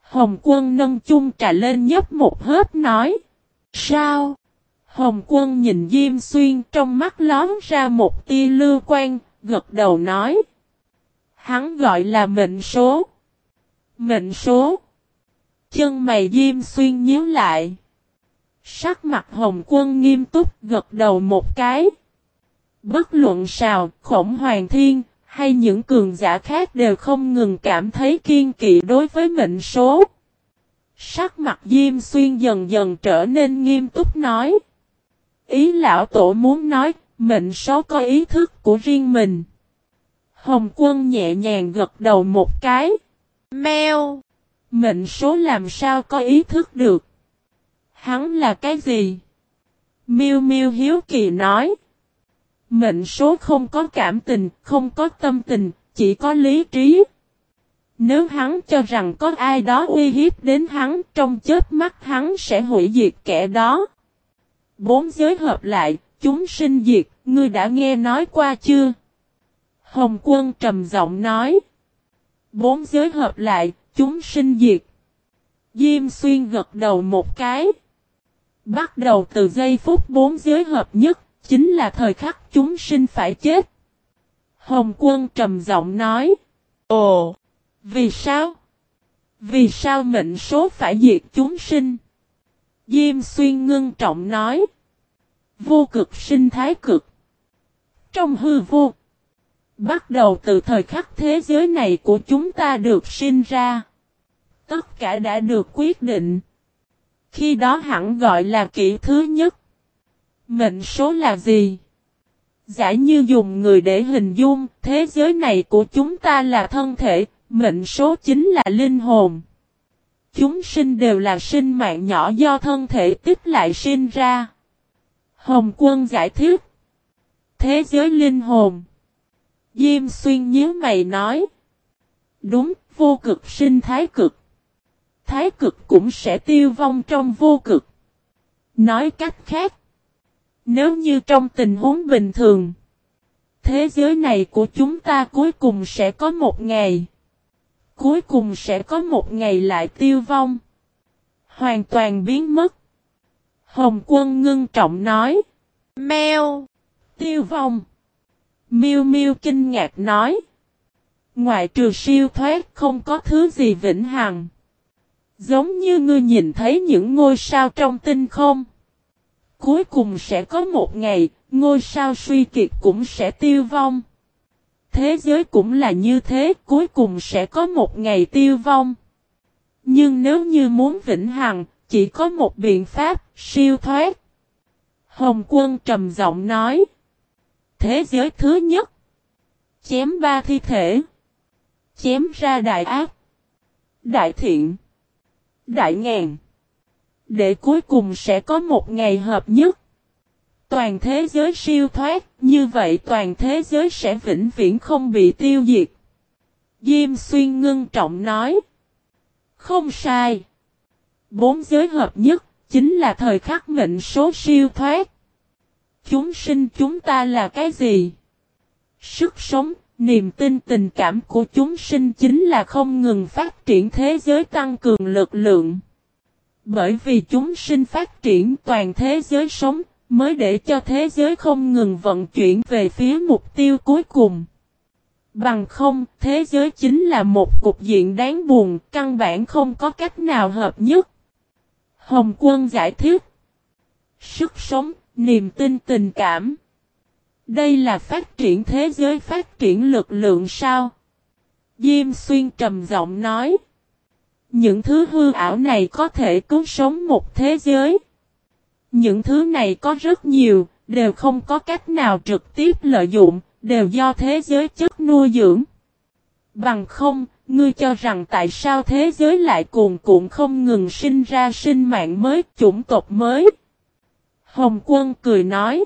Hồng quân nâng chung trà lên nhấp một hớp nói. Sao? Hồng quân nhìn Diêm Xuyên trong mắt lón ra một tia lưu quan, gật đầu nói. Hắn gọi là mệnh số. Mệnh số. Chân mày Diêm Xuyên nhíu lại. Sắc mặt Hồng quân nghiêm túc gật đầu một cái. Bất luận sao, khổng hoàng thiên, hay những cường giả khác đều không ngừng cảm thấy kiên kỵ đối với mệnh số. Sắc mặt Diêm Xuyên dần dần trở nên nghiêm túc nói. Ý lão tổ muốn nói, mệnh số có ý thức của riêng mình. Hồng quân nhẹ nhàng gật đầu một cái. Mèo! Mệnh số làm sao có ý thức được? Hắn là cái gì? Miêu Miêu hiếu kỳ nói. Mệnh số không có cảm tình, không có tâm tình, chỉ có lý trí. Nếu hắn cho rằng có ai đó uy hiếp đến hắn, trong chết mắt hắn sẽ hủy diệt kẻ đó. Bốn giới hợp lại, chúng sinh diệt, ngươi đã nghe nói qua chưa? Hồng quân trầm giọng nói. Bốn giới hợp lại, chúng sinh diệt. Diêm xuyên gật đầu một cái. Bắt đầu từ giây phút bốn giới hợp nhất, chính là thời khắc chúng sinh phải chết. Hồng quân trầm giọng nói. Ồ, vì sao? Vì sao mệnh số phải diệt chúng sinh? Diêm xuyên ngưng trọng nói. Vô cực sinh thái cực. Trong hư vô. Bắt đầu từ thời khắc thế giới này của chúng ta được sinh ra. Tất cả đã được quyết định. Khi đó hẳn gọi là kỷ thứ nhất. Mệnh số là gì? Giả như dùng người để hình dung, thế giới này của chúng ta là thân thể, mệnh số chính là linh hồn. Chúng sinh đều là sinh mạng nhỏ do thân thể tích lại sinh ra. Hồng quân giải thích. Thế giới linh hồn. Diêm xuyên nhớ mày nói. Đúng, vô cực sinh thái cực. Thái cực cũng sẽ tiêu vong trong vô cực. Nói cách khác. Nếu như trong tình huống bình thường. Thế giới này của chúng ta cuối cùng sẽ có một ngày. Cuối cùng sẽ có một ngày lại tiêu vong. Hoàn toàn biến mất. Hồng quân ngưng trọng nói. Mèo. Tiêu vong. Miêu miêu kinh ngạc nói. Ngoại trừ siêu thoát không có thứ gì vĩnh hằng. Giống như ngươi nhìn thấy những ngôi sao trong tinh không. Cuối cùng sẽ có một ngày, ngôi sao suy kiệt cũng sẽ tiêu vong. Thế giới cũng là như thế, cuối cùng sẽ có một ngày tiêu vong. Nhưng nếu như muốn vĩnh hằng, chỉ có một biện pháp, siêu thoát. Hồng quân trầm giọng nói. Thế giới thứ nhất. Chém ba thi thể. Chém ra đại ác. Đại thiện. Đại ngàn. Để cuối cùng sẽ có một ngày hợp nhất. Toàn thế giới siêu thoát, như vậy toàn thế giới sẽ vĩnh viễn không bị tiêu diệt. Diêm xuyên ngưng trọng nói. Không sai. Bốn giới hợp nhất, chính là thời khắc mệnh số siêu thoát. Chúng sinh chúng ta là cái gì? Sức sống, niềm tin tình cảm của chúng sinh chính là không ngừng phát triển thế giới tăng cường lực lượng. Bởi vì chúng sinh phát triển toàn thế giới sống, mới để cho thế giới không ngừng vận chuyển về phía mục tiêu cuối cùng. Bằng không, thế giới chính là một cục diện đáng buồn, căn bản không có cách nào hợp nhất. Hồng quân giải thích. sức sống, niềm tin tình cảm. Đây là phát triển thế giới phát triển lực lượng sao? Diêm xuyên trầm giọng nói. Những thứ hư ảo này có thể cứu sống một thế giới. Những thứ này có rất nhiều, đều không có cách nào trực tiếp lợi dụng, đều do thế giới chất nuôi dưỡng. Bằng không, ngươi cho rằng tại sao thế giới lại cuồn cuộn không ngừng sinh ra sinh mạng mới, chủng tộc mới? Hồng quân cười nói.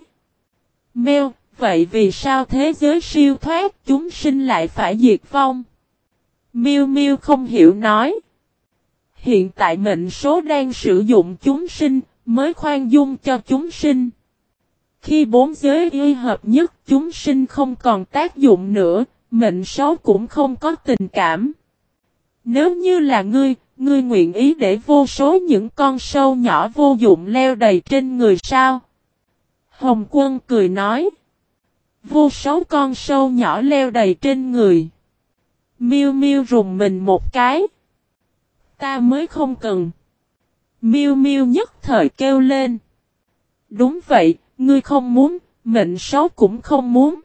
Mèo, vậy vì sao thế giới siêu thoát chúng sinh lại phải diệt vong? Miêu Miêu không hiểu nói. Hiện tại mệnh số đang sử dụng chúng sinh, mới khoan dung cho chúng sinh. Khi bốn giới y hợp nhất chúng sinh không còn tác dụng nữa, mệnh số cũng không có tình cảm. Nếu như là ngươi, ngươi nguyện ý để vô số những con sâu nhỏ vô dụng leo đầy trên người sao? Hồng quân cười nói. Vô số con sâu nhỏ leo đầy trên người. Miêu miêu rùng mình một cái. Ta mới không cần. Miêu miêu nhất thời kêu lên. Đúng vậy, ngươi không muốn, mệnh số cũng không muốn.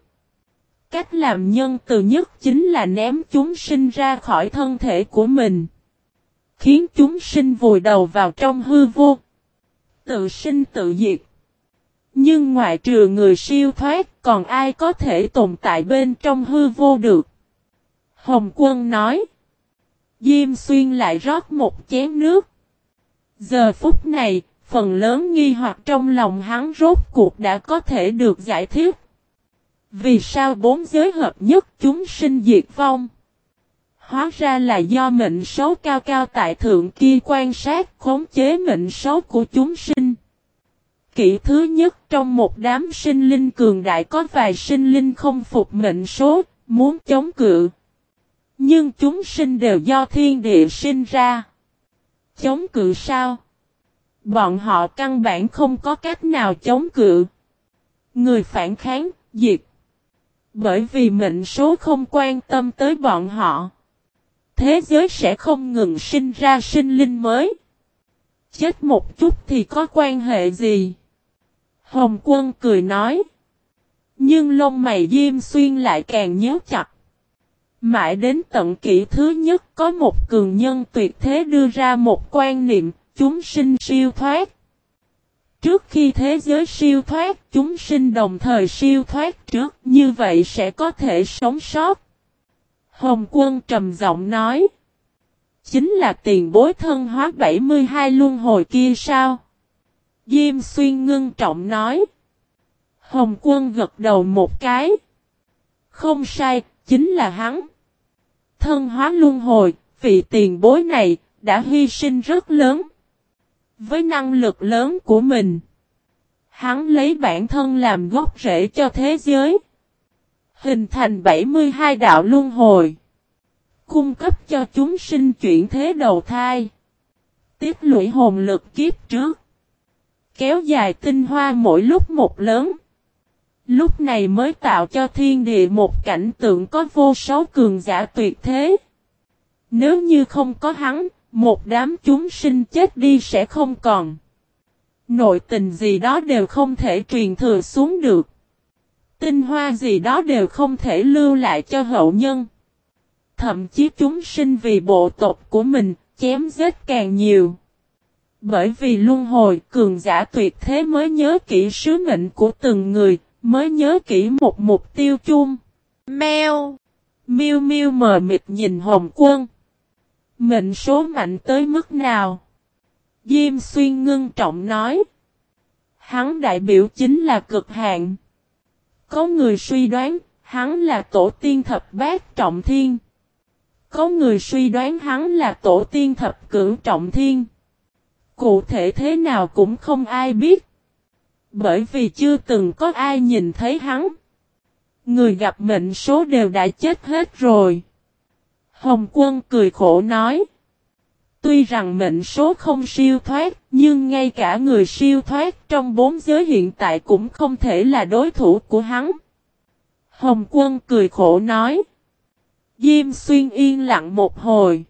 Cách làm nhân từ nhất chính là ném chúng sinh ra khỏi thân thể của mình. Khiến chúng sinh vùi đầu vào trong hư vô. Tự sinh tự diệt. Nhưng ngoại trừ người siêu thoát còn ai có thể tồn tại bên trong hư vô được. Hồng quân nói. Diêm xuyên lại rót một chén nước. Giờ phút này, phần lớn nghi hoặc trong lòng hắn rốt cuộc đã có thể được giải thích. Vì sao bốn giới hợp nhất chúng sinh diệt vong? Hóa ra là do mệnh số cao cao tại thượng kia quan sát khống chế mệnh số của chúng sinh. Kỷ thứ nhất trong một đám sinh linh cường đại có vài sinh linh không phục mệnh số, muốn chống cự. Nhưng chúng sinh đều do thiên địa sinh ra. Chống cự sao? Bọn họ căn bản không có cách nào chống cự. Người phản kháng, diệt. Bởi vì mệnh số không quan tâm tới bọn họ. Thế giới sẽ không ngừng sinh ra sinh linh mới. Chết một chút thì có quan hệ gì? Hồng quân cười nói. Nhưng lông mày diêm xuyên lại càng nhớ chặt. Mãi đến tận kỷ thứ nhất có một cường nhân tuyệt thế đưa ra một quan niệm, chúng sinh siêu thoát. Trước khi thế giới siêu thoát, chúng sinh đồng thời siêu thoát trước, như vậy sẽ có thể sống sót. Hồng quân trầm giọng nói. Chính là tiền bối thân hóa 72 luân hồi kia sao? Diêm xuyên ngưng trọng nói. Hồng quân gật đầu một cái. Không sai, chính là hắn. Thân hóa luân hồi, vị tiền bối này, đã hy sinh rất lớn. Với năng lực lớn của mình, hắn lấy bản thân làm gốc rễ cho thế giới. Hình thành 72 đạo luân hồi. Cung cấp cho chúng sinh chuyển thế đầu thai. Tiếp lũy hồn lực kiếp trước. Kéo dài tinh hoa mỗi lúc một lớn. Lúc này mới tạo cho thiên địa một cảnh tượng có vô số cường giả tuyệt thế. Nếu như không có hắn, một đám chúng sinh chết đi sẽ không còn. Nội tình gì đó đều không thể truyền thừa xuống được. Tinh hoa gì đó đều không thể lưu lại cho hậu nhân. Thậm chí chúng sinh vì bộ tộc của mình, chém giết càng nhiều. Bởi vì luân hồi cường giả tuyệt thế mới nhớ kỹ sứ mệnh của từng người, mới nhớ kỹ một mục tiêu chung. Mèo! Miêu miêu mờ mịt nhìn Hồng Quân. Mệnh số mạnh tới mức nào? Diêm xuyên ngưng trọng nói. Hắn đại biểu chính là cực hạn. Có người suy đoán, hắn là tổ tiên thập bát trọng thiên. Có người suy đoán hắn là tổ tiên thập cửu trọng thiên. Cụ thể thế nào cũng không ai biết. Bởi vì chưa từng có ai nhìn thấy hắn. Người gặp mệnh số đều đã chết hết rồi. Hồng quân cười khổ nói. Tuy rằng mệnh số không siêu thoát, nhưng ngay cả người siêu thoát trong bốn giới hiện tại cũng không thể là đối thủ của hắn. Hồng quân cười khổ nói. Diêm xuyên yên lặng một hồi.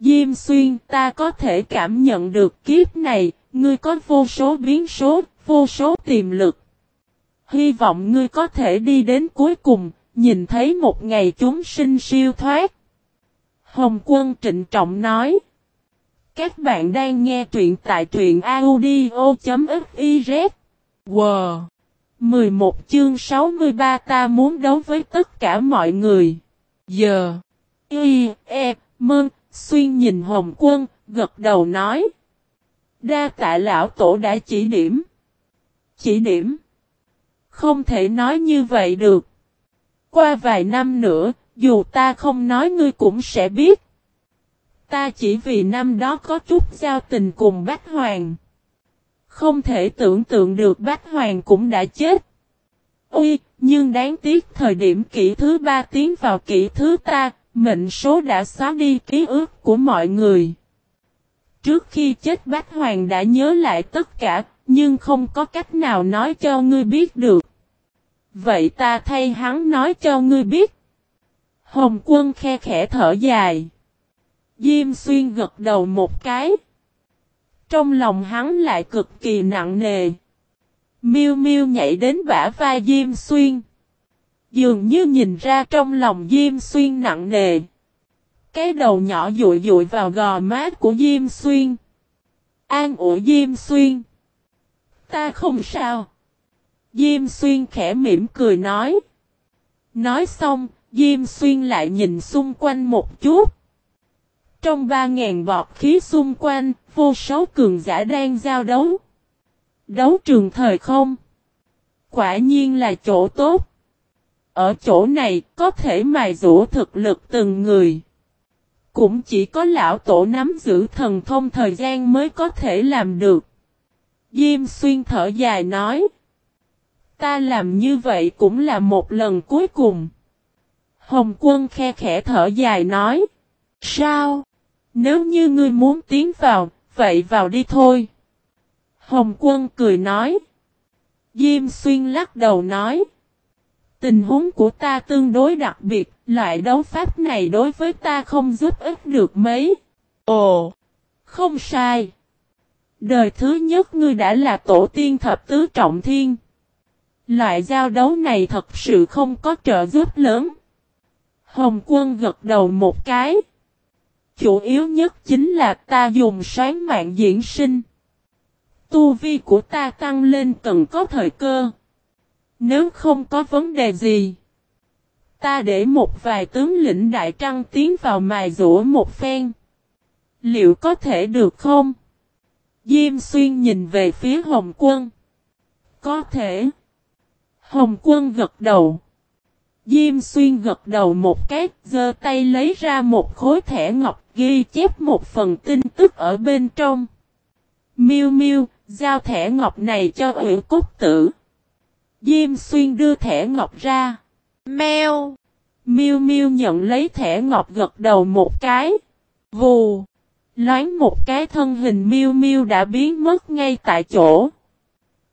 Diêm xuyên ta có thể cảm nhận được kiếp này, ngươi có vô số biến số, vô số tiềm lực. Hy vọng ngươi có thể đi đến cuối cùng, nhìn thấy một ngày chúng sinh siêu thoát. Hồng quân trịnh trọng nói. Các bạn đang nghe truyện tại truyện audio.fiz. Wow! 11 chương 63 ta muốn đấu với tất cả mọi người. Giờ. Y, E, Mơn, Xuyên nhìn Hồng quân, gật đầu nói. Đa tạ lão tổ đã chỉ điểm. Chỉ điểm. Không thể nói như vậy được. Qua vài năm nữa, dù ta không nói ngươi cũng sẽ biết. Ta chỉ vì năm đó có chút giao tình cùng Bách Hoàng. Không thể tưởng tượng được Bách Hoàng cũng đã chết. Ui, nhưng đáng tiếc thời điểm kỷ thứ ba tiến vào kỷ thứ ta, mệnh số đã xóa đi ký ức của mọi người. Trước khi chết Bách Hoàng đã nhớ lại tất cả, nhưng không có cách nào nói cho ngươi biết được. Vậy ta thay hắn nói cho ngươi biết. Hồng quân khe khẽ thở dài. Diêm xuyên gật đầu một cái. Trong lòng hắn lại cực kỳ nặng nề. Miêu miêu nhảy đến bả vai Diêm Xuyên. Dường như nhìn ra trong lòng Diêm Xuyên nặng nề. Cái đầu nhỏ dụi dụi vào gò má của Diêm Xuyên. An ủi Diêm Xuyên. Ta không sao. Diêm Xuyên khẽ mỉm cười nói. Nói xong, Diêm Xuyên lại nhìn xung quanh một chút. Trong ba ngàn bọt khí xung quanh, vô số cường giả đang giao đấu. Đấu trường thời không? Quả nhiên là chỗ tốt. Ở chỗ này có thể mài rũ thực lực từng người. Cũng chỉ có lão tổ nắm giữ thần thông thời gian mới có thể làm được. Diêm xuyên thở dài nói. Ta làm như vậy cũng là một lần cuối cùng. Hồng quân khe khẽ thở dài nói. Sao? Nếu như ngươi muốn tiến vào, vậy vào đi thôi. Hồng quân cười nói. Diêm xuyên lắc đầu nói. Tình huống của ta tương đối đặc biệt, loại đấu pháp này đối với ta không giúp ích được mấy. Ồ, không sai. Đời thứ nhất ngươi đã là tổ tiên thập tứ trọng thiên. Loại giao đấu này thật sự không có trợ giúp lớn. Hồng quân gật đầu một cái. Chủ yếu nhất chính là ta dùng sáng mạng diễn sinh. Tu vi của ta tăng lên cần có thời cơ. Nếu không có vấn đề gì. Ta để một vài tướng lĩnh đại trăng tiến vào mài rũa một phen. Liệu có thể được không? Diêm xuyên nhìn về phía Hồng quân. Có thể. Hồng quân gật đầu. Diêm xuyên gật đầu một cái, giơ tay lấy ra một khối thẻ ngọc ghi chép một phần tin tức ở bên trong. Miu Miu, giao thẻ ngọc này cho ủy cốt tử. Diêm xuyên đưa thẻ ngọc ra. Mèo. Miu Miu nhận lấy thẻ ngọc gật đầu một cái. Vù. Loáng một cái thân hình Miêu Miêu đã biến mất ngay tại chỗ.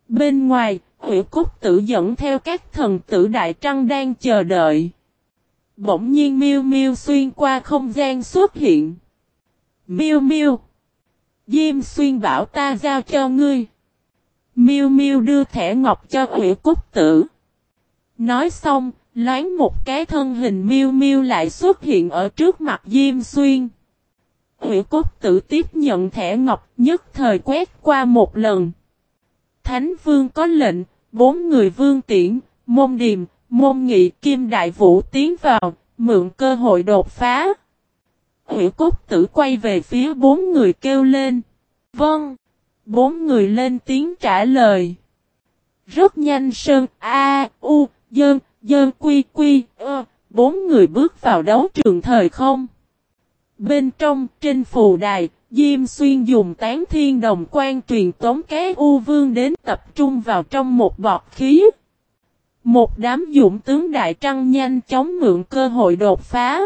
Bên ngoài, Hủy Cúc tử dẫn theo các thần tử đại trăng đang chờ đợi. Bỗng nhiên miêu miêu xuyên qua không gian xuất hiện. Miêu miêu. Diêm xuyên bảo ta giao cho ngươi. Miêu miêu đưa thẻ ngọc cho hủy Cúc tử. Nói xong, loáng một cái thân hình miêu miêu lại xuất hiện ở trước mặt Diêm xuyên. Hủy cốt tử tiếp nhận thẻ ngọc nhất thời quét qua một lần. Thánh vương có lệnh, Bốn người vương tiễn, môn điềm, môn nghị kim đại vũ tiến vào, mượn cơ hội đột phá. Hữu cốt tử quay về phía bốn người kêu lên. Vâng. Bốn người lên tiếng trả lời. Rất nhanh sơn A, U, Dơn, Dơn Quy Quy, Ơ, bốn người bước vào đấu trường thời không. Bên trong, trên phù đài, Diêm xuyên dùng tán thiên đồng quan truyền tống cái U Vương đến tập trung vào trong một bọt khí. Một đám dũng tướng đại trăng nhanh chóng mượn cơ hội đột phá.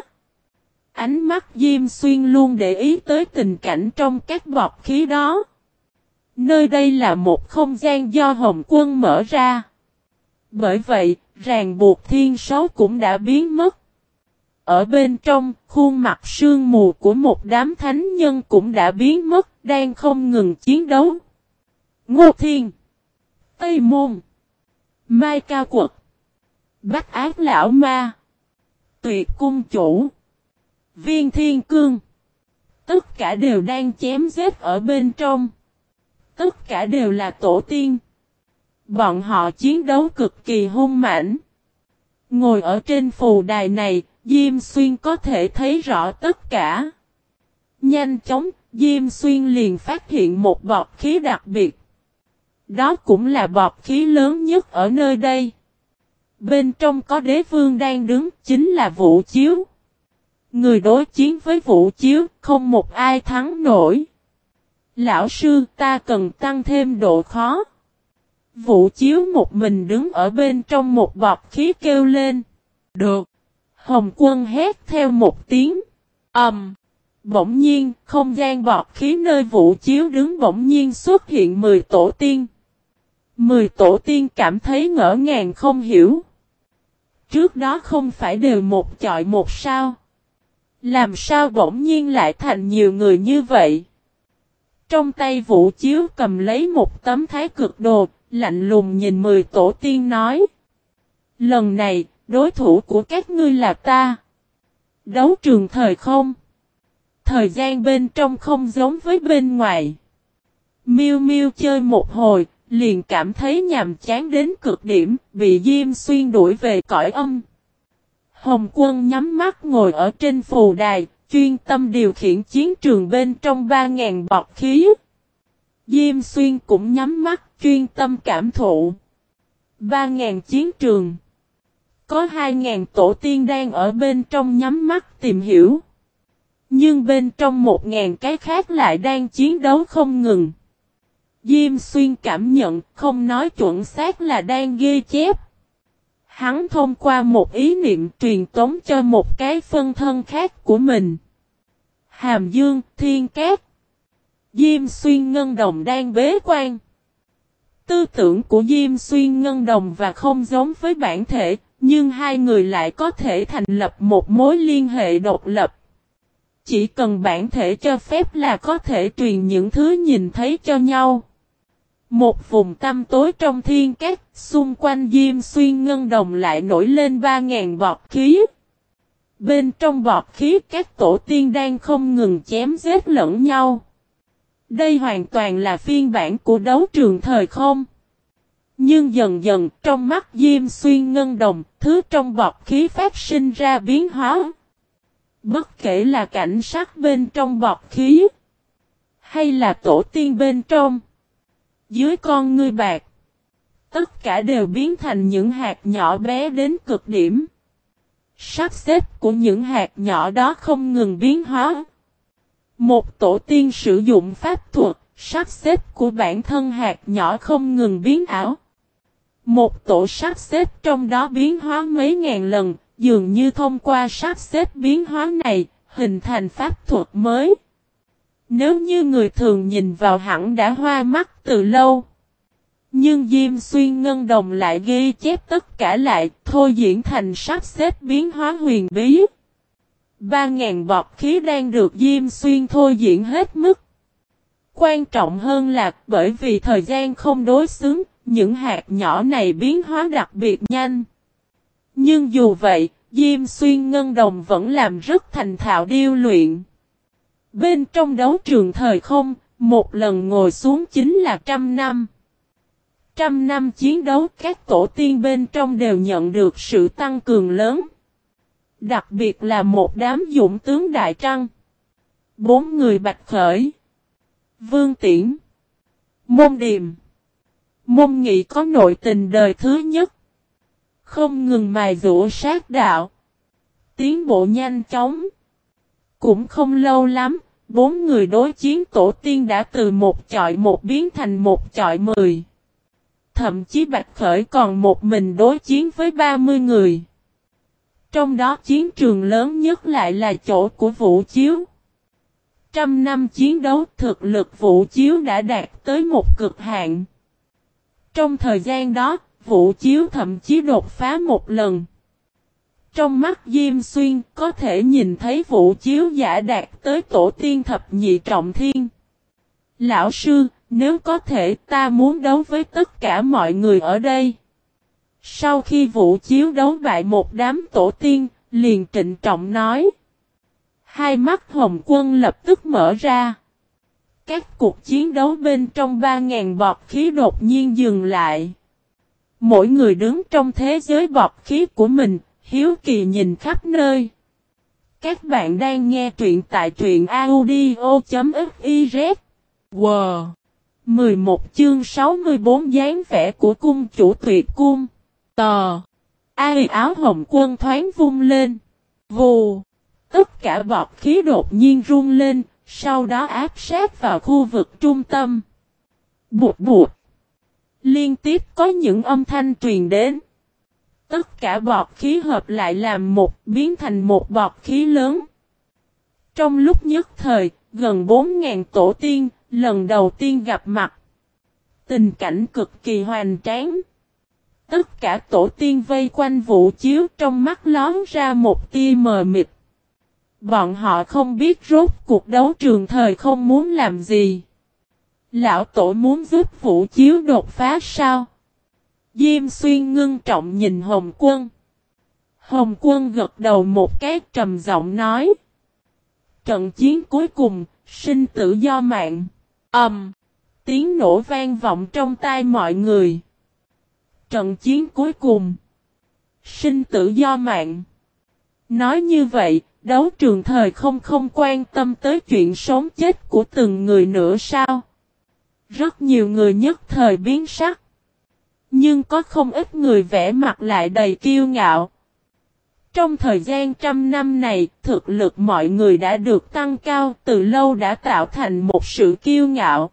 Ánh mắt Diêm xuyên luôn để ý tới tình cảnh trong các bọt khí đó. Nơi đây là một không gian do Hồng quân mở ra. Bởi vậy, ràng buộc thiên sấu cũng đã biến mất. Ở bên trong, khuôn mặt sương mù của một đám thánh nhân cũng đã biến mất, đang không ngừng chiến đấu. Ngô Thiên. Tây Môn. Mai Cao Quật. Bách Ác Lão Ma. Tuyệt Cung Chủ. Viên Thiên Cương. Tất cả đều đang chém giết ở bên trong. Tất cả đều là tổ tiên. Bọn họ chiến đấu cực kỳ hung mãnh. Ngồi ở trên phù đài này, Diêm Xuyên có thể thấy rõ tất cả. Nhanh chóng, Diêm Xuyên liền phát hiện một bọt khí đặc biệt. Đó cũng là bọt khí lớn nhất ở nơi đây. Bên trong có đế vương đang đứng, chính là Vũ Chiếu. Người đối chiến với Vũ Chiếu, không một ai thắng nổi. Lão sư, ta cần tăng thêm độ khó. Vũ Chiếu một mình đứng ở bên trong một bọt khí kêu lên. Được. Hồng quân hét theo một tiếng. ầm. Um. Bỗng nhiên, không gian bọt khí nơi Vũ Chiếu đứng bỗng nhiên xuất hiện 10 tổ tiên. 10 tổ tiên cảm thấy ngỡ ngàng không hiểu. Trước đó không phải đều một chọi một sao. Làm sao bỗng nhiên lại thành nhiều người như vậy? Trong tay Vũ Chiếu cầm lấy một tấm thái cực đồ, lạnh lùng nhìn mười tổ tiên nói. Lần này, đối thủ của các ngươi là ta. Đấu trường thời không? Thời gian bên trong không giống với bên ngoài. Miu miu chơi một hồi, liền cảm thấy nhàm chán đến cực điểm, bị Diêm Xuyên đuổi về cõi âm. Hồng quân nhắm mắt ngồi ở trên phù đài, chuyên tâm điều khiển chiến trường bên trong 3.000 bọt khí. Diêm Xuyên cũng nhắm mắt chuyên tâm cảm thụ. 3.000 chiến trường. Có 2.000 tổ tiên đang ở bên trong nhắm mắt tìm hiểu. Nhưng bên trong 1.000 cái khác lại đang chiến đấu không ngừng. Diêm Xuyên cảm nhận không nói chuẩn xác là đang ghi chép. Hắn thông qua một ý niệm truyền tống cho một cái phân thân khác của mình. Hàm Dương, Thiên Cát. Diêm Xuyên Ngân Đồng đang bế quan. Tư tưởng của Diêm Xuyên Ngân Đồng và không giống với bản thể, nhưng hai người lại có thể thành lập một mối liên hệ độc lập. Chỉ cần bản thể cho phép là có thể truyền những thứ nhìn thấy cho nhau. Một vùng tăm tối trong thiên cát, xung quanh Diêm Xuyên Ngân Đồng lại nổi lên 3.000 bọt khí. Bên trong bọt khí các tổ tiên đang không ngừng chém giết lẫn nhau. Đây hoàn toàn là phiên bản của đấu trường thời không. Nhưng dần dần trong mắt Diêm Xuyên Ngân Đồng, thứ trong bọc khí phát sinh ra biến hóa. Bất kể là cảnh sát bên trong bọc khí, hay là tổ tiên bên trong, dưới con ngươi bạc, tất cả đều biến thành những hạt nhỏ bé đến cực điểm. Sắp xếp của những hạt nhỏ đó không ngừng biến hóa. Một tổ tiên sử dụng pháp thuật, sắp xếp của bản thân hạt nhỏ không ngừng biến ảo. Một tổ sắp xếp trong đó biến hóa mấy ngàn lần, dường như thông qua sắp xếp biến hóa này, hình thành pháp thuật mới. Nếu như người thường nhìn vào hẳn đã hoa mắt từ lâu. Nhưng Diêm Xuyên Ngân Đồng lại ghi chép tất cả lại, thôi diễn thành sắp xếp biến hóa huyền bí. Ba ngàn bọt khí đang được Diêm Xuyên thôi diễn hết mức. Quan trọng hơn là bởi vì thời gian không đối xứng, những hạt nhỏ này biến hóa đặc biệt nhanh. Nhưng dù vậy, Diêm Xuyên Ngân Đồng vẫn làm rất thành thạo điêu luyện. Bên trong đấu trường thời không, một lần ngồi xuống chính là trăm năm. Trăm năm chiến đấu các tổ tiên bên trong đều nhận được sự tăng cường lớn. Đặc biệt là một đám dũng tướng Đại Trăng. Bốn người Bạch Khởi. Vương Tiễn. Môn Điềm. Môn Nghị có nội tình đời thứ nhất. Không ngừng mài rũa sát đạo. Tiến bộ nhanh chóng. Cũng không lâu lắm, bốn người đối chiến tổ tiên đã từ một chọi một biến thành một chọi mười. Thậm chí Bạch Khởi còn một mình đối chiến với 30 người. Trong đó chiến trường lớn nhất lại là chỗ của Vũ Chiếu. Trăm năm chiến đấu thực lực Vũ Chiếu đã đạt tới một cực hạn. Trong thời gian đó, Vũ Chiếu thậm chí đột phá một lần. Trong mắt Diêm Xuyên có thể nhìn thấy Vũ Chiếu giả đạt tới tổ tiên thập nhị trọng thiên. Lão sư, nếu có thể ta muốn đấu với tất cả mọi người ở đây. Sau khi vũ chiếu đấu bại một đám tổ tiên, liền trịnh trọng nói. Hai mắt hồng quân lập tức mở ra. Các cuộc chiến đấu bên trong 3.000 bọt khí đột nhiên dừng lại. Mỗi người đứng trong thế giới bọt khí của mình, hiếu kỳ nhìn khắp nơi. Các bạn đang nghe truyện tại truyện audio.fiz. Wow! 11 chương 64 dáng vẻ của cung chủ tuyệt cung. Tò! Ai áo hồng quân thoáng vung lên. Vù! Tất cả bọt khí đột nhiên rung lên, sau đó áp sát vào khu vực trung tâm. Bụt bụt! Liên tiếp có những âm thanh truyền đến. Tất cả bọt khí hợp lại làm một biến thành một bọt khí lớn. Trong lúc nhất thời, gần 4.000 tổ tiên, lần đầu tiên gặp mặt. Tình cảnh cực kỳ hoàn tráng. Tất cả tổ tiên vây quanh vũ chiếu trong mắt lón ra một tia mờ mịt. Bọn họ không biết rốt cuộc đấu trường thời không muốn làm gì. Lão tổ muốn giúp vũ chiếu đột phá sao? Diêm xuyên ngưng trọng nhìn Hồng quân. Hồng quân gật đầu một cái trầm giọng nói. Trận chiến cuối cùng, sinh tử do mạng. Âm! Um, tiếng nổ vang vọng trong tai mọi người. Trận chiến cuối cùng. Sinh tử do mạng. Nói như vậy, đấu trường thời không không quan tâm tới chuyện sống chết của từng người nữa sao? Rất nhiều người nhất thời biến sắc. Nhưng có không ít người vẽ mặt lại đầy kiêu ngạo. Trong thời gian trăm năm này, thực lực mọi người đã được tăng cao, từ lâu đã tạo thành một sự kiêu ngạo.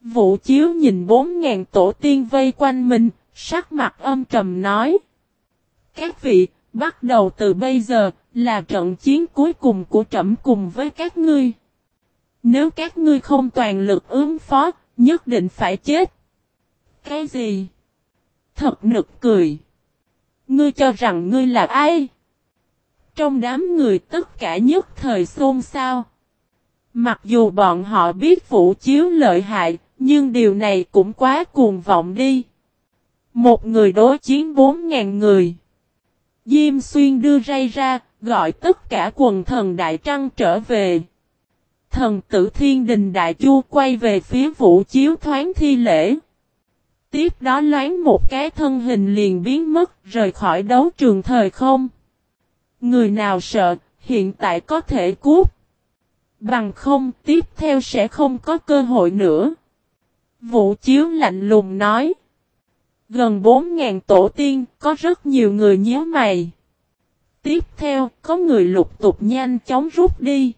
Vũ Chiếu nhìn bốn ngàn tổ tiên vây quanh mình, sắc mặt âm trầm nói. Các vị, bắt đầu từ bây giờ, là trận chiến cuối cùng của trẫm cùng với các ngươi. Nếu các ngươi không toàn lực ứng phó, nhất định phải chết. Cái gì? Thật nực cười. Ngươi cho rằng ngươi là ai? Trong đám người tất cả nhất thời xôn xao. Mặc dù bọn họ biết vũ chiếu lợi hại, nhưng điều này cũng quá cuồng vọng đi. Một người đối chiến bốn ngàn người. Diêm xuyên đưa ray ra, gọi tất cả quần thần đại trăng trở về. Thần tử thiên đình đại chu quay về phía vũ chiếu thoáng thi lễ. Tiếp đó loáng một cái thân hình liền biến mất rời khỏi đấu trường thời không. Người nào sợ, hiện tại có thể cút. Bằng không, tiếp theo sẽ không có cơ hội nữa. Vũ Chiếu lạnh lùng nói. Gần 4.000 tổ tiên, có rất nhiều người nhớ mày. Tiếp theo, có người lục tục nhanh chóng rút đi.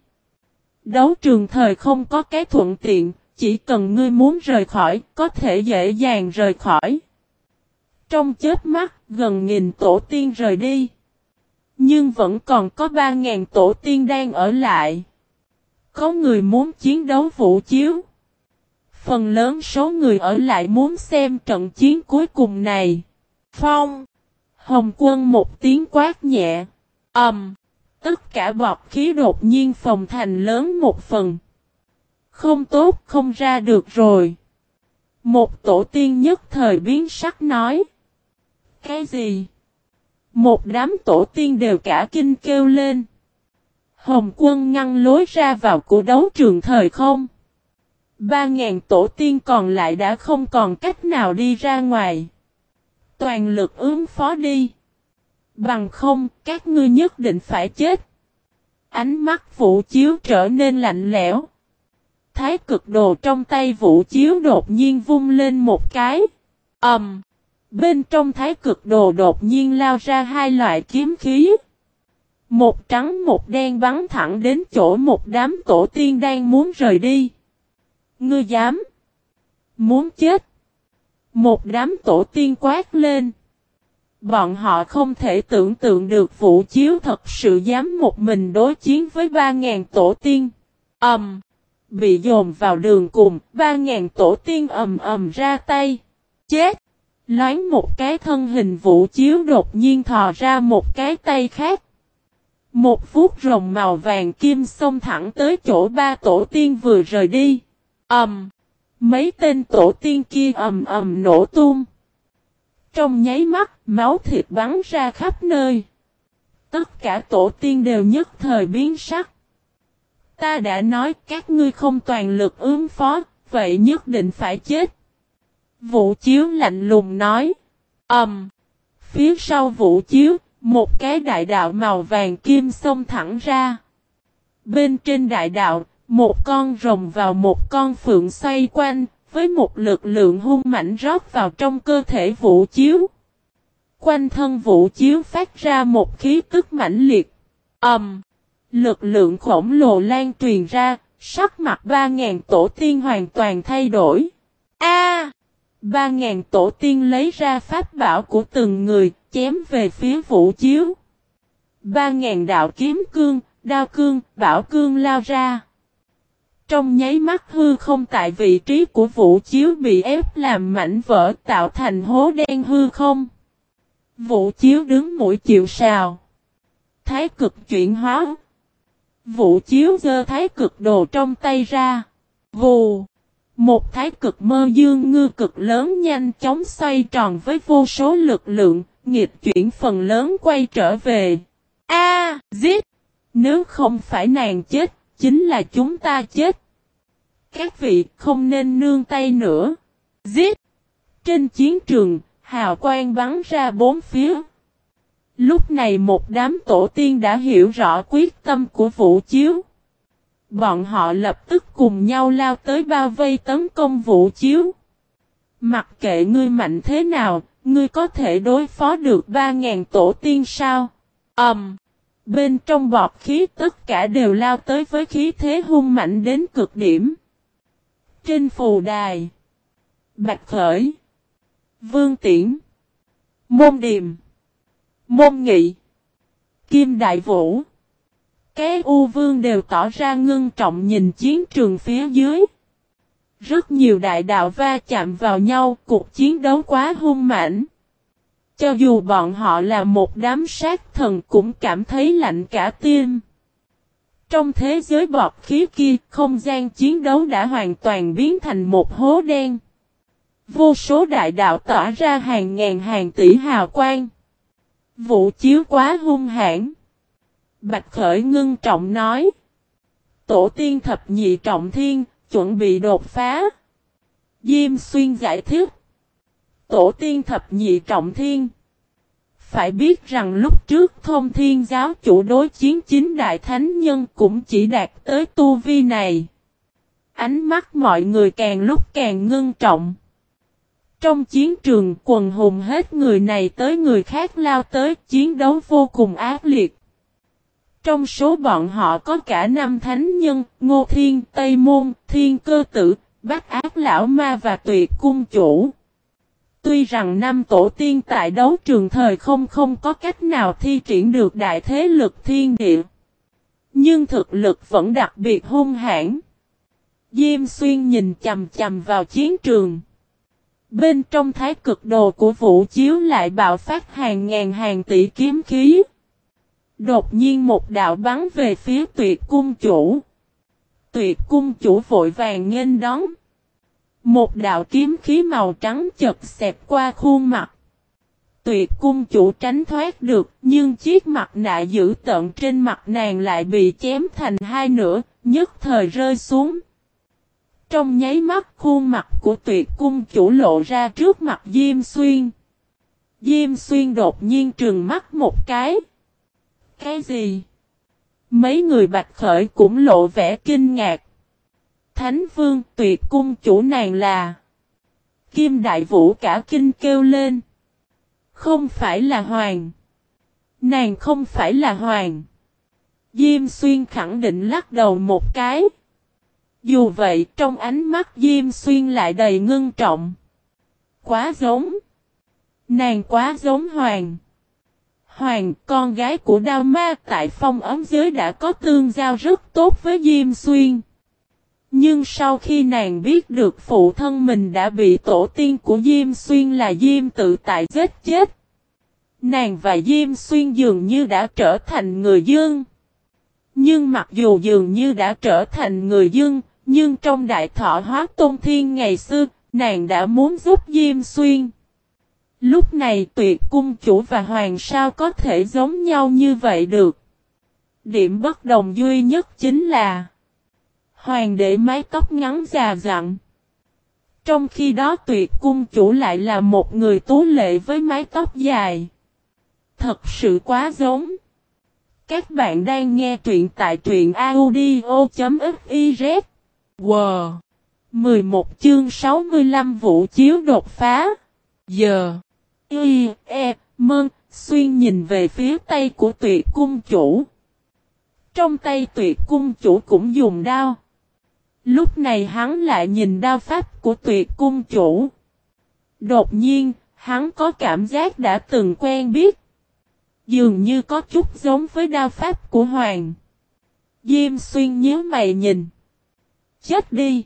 Đấu trường thời không có cái thuận tiện, chỉ cần ngươi muốn rời khỏi, có thể dễ dàng rời khỏi. Trong chết mắt, gần nghìn tổ tiên rời đi. Nhưng vẫn còn có 3.000 tổ tiên đang ở lại. Có người muốn chiến đấu vũ chiếu. Phần lớn số người ở lại muốn xem trận chiến cuối cùng này. Phong. Hồng quân một tiếng quát nhẹ. Ẩm. Um, tất cả bọc khí đột nhiên phòng thành lớn một phần. Không tốt không ra được rồi. Một tổ tiên nhất thời biến sắc nói. Cái gì? Một đám tổ tiên đều cả kinh kêu lên. Hồng quân ngăn lối ra vào của đấu trường thời không. Ba ngàn tổ tiên còn lại đã không còn cách nào đi ra ngoài. Toàn lực ứng phó đi. Bằng không, các ngươi nhất định phải chết. Ánh mắt vũ chiếu trở nên lạnh lẽo. Thái cực đồ trong tay vũ chiếu đột nhiên vung lên một cái. Ẩm. Um, bên trong thái cực đồ đột nhiên lao ra hai loại kiếm khí. Một trắng một đen bắn thẳng đến chỗ một đám tổ tiên đang muốn rời đi. Ngươi dám? Muốn chết? Một đám tổ tiên quát lên. Bọn họ không thể tưởng tượng được vũ chiếu thật sự dám một mình đối chiến với ba ngàn tổ tiên. Ẩm. Um, bị dồn vào đường cùng, ba ngàn tổ tiên ầm ầm ra tay. Chết! Loáng một cái thân hình vũ chiếu đột nhiên thò ra một cái tay khác. Một phút rồng màu vàng kim xông thẳng tới chỗ ba tổ tiên vừa rời đi. Ẩm! Um, Mấy tên tổ tiên kia ầm ầm nổ tung. Trong nháy mắt, máu thịt bắn ra khắp nơi. Tất cả tổ tiên đều nhất thời biến sắc. Ta đã nói các ngươi không toàn lực ứng phó, vậy nhất định phải chết. Vũ chiếu lạnh lùng nói. Ẩm. Um, phía sau vũ chiếu, một cái đại đạo màu vàng kim xông thẳng ra. Bên trên đại đạo, một con rồng vào một con phượng xoay quanh, với một lực lượng hung mạnh rót vào trong cơ thể vũ chiếu. Quanh thân vũ chiếu phát ra một khí tức mãnh liệt. âm Um, lực lượng khổng lồ lan truyền ra, sắc mặt ba ngàn tổ tiên hoàn toàn thay đổi. A! Ba ngàn tổ tiên lấy ra pháp bảo của từng người, chém về phía vũ chiếu. Ba ngàn đạo kiếm cương, đao cương, bảo cương lao ra. Trong nháy mắt hư không tại vị trí của vũ chiếu bị ép làm mảnh vỡ tạo thành hố đen hư không. Vũ chiếu đứng mũi chịu sào. Thái cực chuyển hóa. Vũ chiếu giơ thái cực đồ trong tay ra. Vù. Một thái cực mơ dương ngư cực lớn nhanh chóng xoay tròn với vô số lực lượng, nghịch chuyển phần lớn quay trở về. A, giết! Nếu không phải nàng chết, chính là chúng ta chết. Các vị không nên nương tay nữa. Giết! Trên chiến trường, hào quang bắn ra bốn phía. Lúc này một đám tổ tiên đã hiểu rõ quyết tâm của Vũ Chiếu. Bọn họ lập tức cùng nhau lao tới bao vây tấn công Vũ Chiếu. Mặc kệ ngươi mạnh thế nào, ngươi có thể đối phó được 3.000 tổ tiên sao? Ẩm! Um, bên trong bọt khí tất cả đều lao tới với khí thế hung mạnh đến cực điểm. Trên phù đài. Bạch Khởi. Vương Tiễn. Môn Điềm. Môn Nghị. Kim Đại Vũ. Cái U Vương đều tỏ ra ngưng trọng nhìn chiến trường phía dưới. Rất nhiều đại đạo va chạm vào nhau, cuộc chiến đấu quá hung mãnh. Cho dù bọn họ là một đám sát thần cũng cảm thấy lạnh cả tim. Trong thế giới bọt khí kia, không gian chiến đấu đã hoàn toàn biến thành một hố đen. Vô số đại đạo tỏa ra hàng ngàn hàng tỷ hào quang. Vụ chiếu quá hung hãn. Bạch Khởi ngưng trọng nói. Tổ tiên thập nhị trọng thiên, chuẩn bị đột phá. Diêm xuyên giải thích. Tổ tiên thập nhị trọng thiên. Phải biết rằng lúc trước thông thiên giáo chủ đối chiến chính đại thánh nhân cũng chỉ đạt tới tu vi này. Ánh mắt mọi người càng lúc càng ngưng trọng. Trong chiến trường quần hùng hết người này tới người khác lao tới chiến đấu vô cùng ác liệt. Trong số bọn họ có cả năm thánh nhân, Ngô Thiên, Tây Môn, Thiên Cơ Tử, Bác Ác Lão Ma và Tuyệt Cung Chủ. Tuy rằng năm tổ tiên tại đấu trường thời không không có cách nào thi triển được đại thế lực thiên địa. Nhưng thực lực vẫn đặc biệt hung hãn. Diêm xuyên nhìn chầm chầm vào chiến trường. Bên trong thái cực đồ của vũ chiếu lại bạo phát hàng ngàn hàng tỷ kiếm khí. Đột nhiên một đạo bắn về phía tuyệt cung chủ. Tuyệt cung chủ vội vàng nghênh đón. Một đạo kiếm khí màu trắng chật xẹp qua khuôn mặt. Tuyệt cung chủ tránh thoát được, nhưng chiếc mặt nạ giữ tận trên mặt nàng lại bị chém thành hai nửa, nhất thời rơi xuống. Trong nháy mắt khuôn mặt của tuyệt cung chủ lộ ra trước mặt Diêm Xuyên. Diêm Xuyên đột nhiên trừng mắt một cái. Cái gì? Mấy người bạch khởi cũng lộ vẻ kinh ngạc. Thánh vương tuyệt cung chủ nàng là. Kim đại vũ cả kinh kêu lên. Không phải là hoàng. Nàng không phải là hoàng. Diêm xuyên khẳng định lắc đầu một cái. Dù vậy trong ánh mắt Diêm Xuyên lại đầy ngưng trọng. Quá giống. Nàng quá giống Hoàng. Hoàng, con gái của Đao Ma tại phong ấm giới đã có tương giao rất tốt với Diêm Xuyên. Nhưng sau khi nàng biết được phụ thân mình đã bị tổ tiên của Diêm Xuyên là Diêm tự tại giết chết. Nàng và Diêm Xuyên dường như đã trở thành người dương. Nhưng mặc dù dường như đã trở thành người dương, nhưng trong đại thọ hóa tôn thiên ngày xưa, nàng đã muốn giúp Diêm Xuyên. Lúc này tuyệt cung chủ và hoàng sao có thể giống nhau như vậy được. Điểm bất đồng duy nhất chính là Hoàng đế mái tóc ngắn già dặn. Trong khi đó tuyệt cung chủ lại là một người tú lệ với mái tóc dài. Thật sự quá giống. Các bạn đang nghe truyện tại truyện audio.fiz. Wow! 11 chương 65 vụ chiếu đột phá. Giờ. Y, E, Mơn, xuyên nhìn về phía tay của tuyệt cung chủ. Trong tay tuyệt cung chủ cũng dùng đao. Lúc này hắn lại nhìn đao pháp của tuyệt cung chủ. Đột nhiên, hắn có cảm giác đã từng quen biết. Dường như có chút giống với đao pháp của Hoàng. Diêm xuyên nhớ mày nhìn. Chết đi.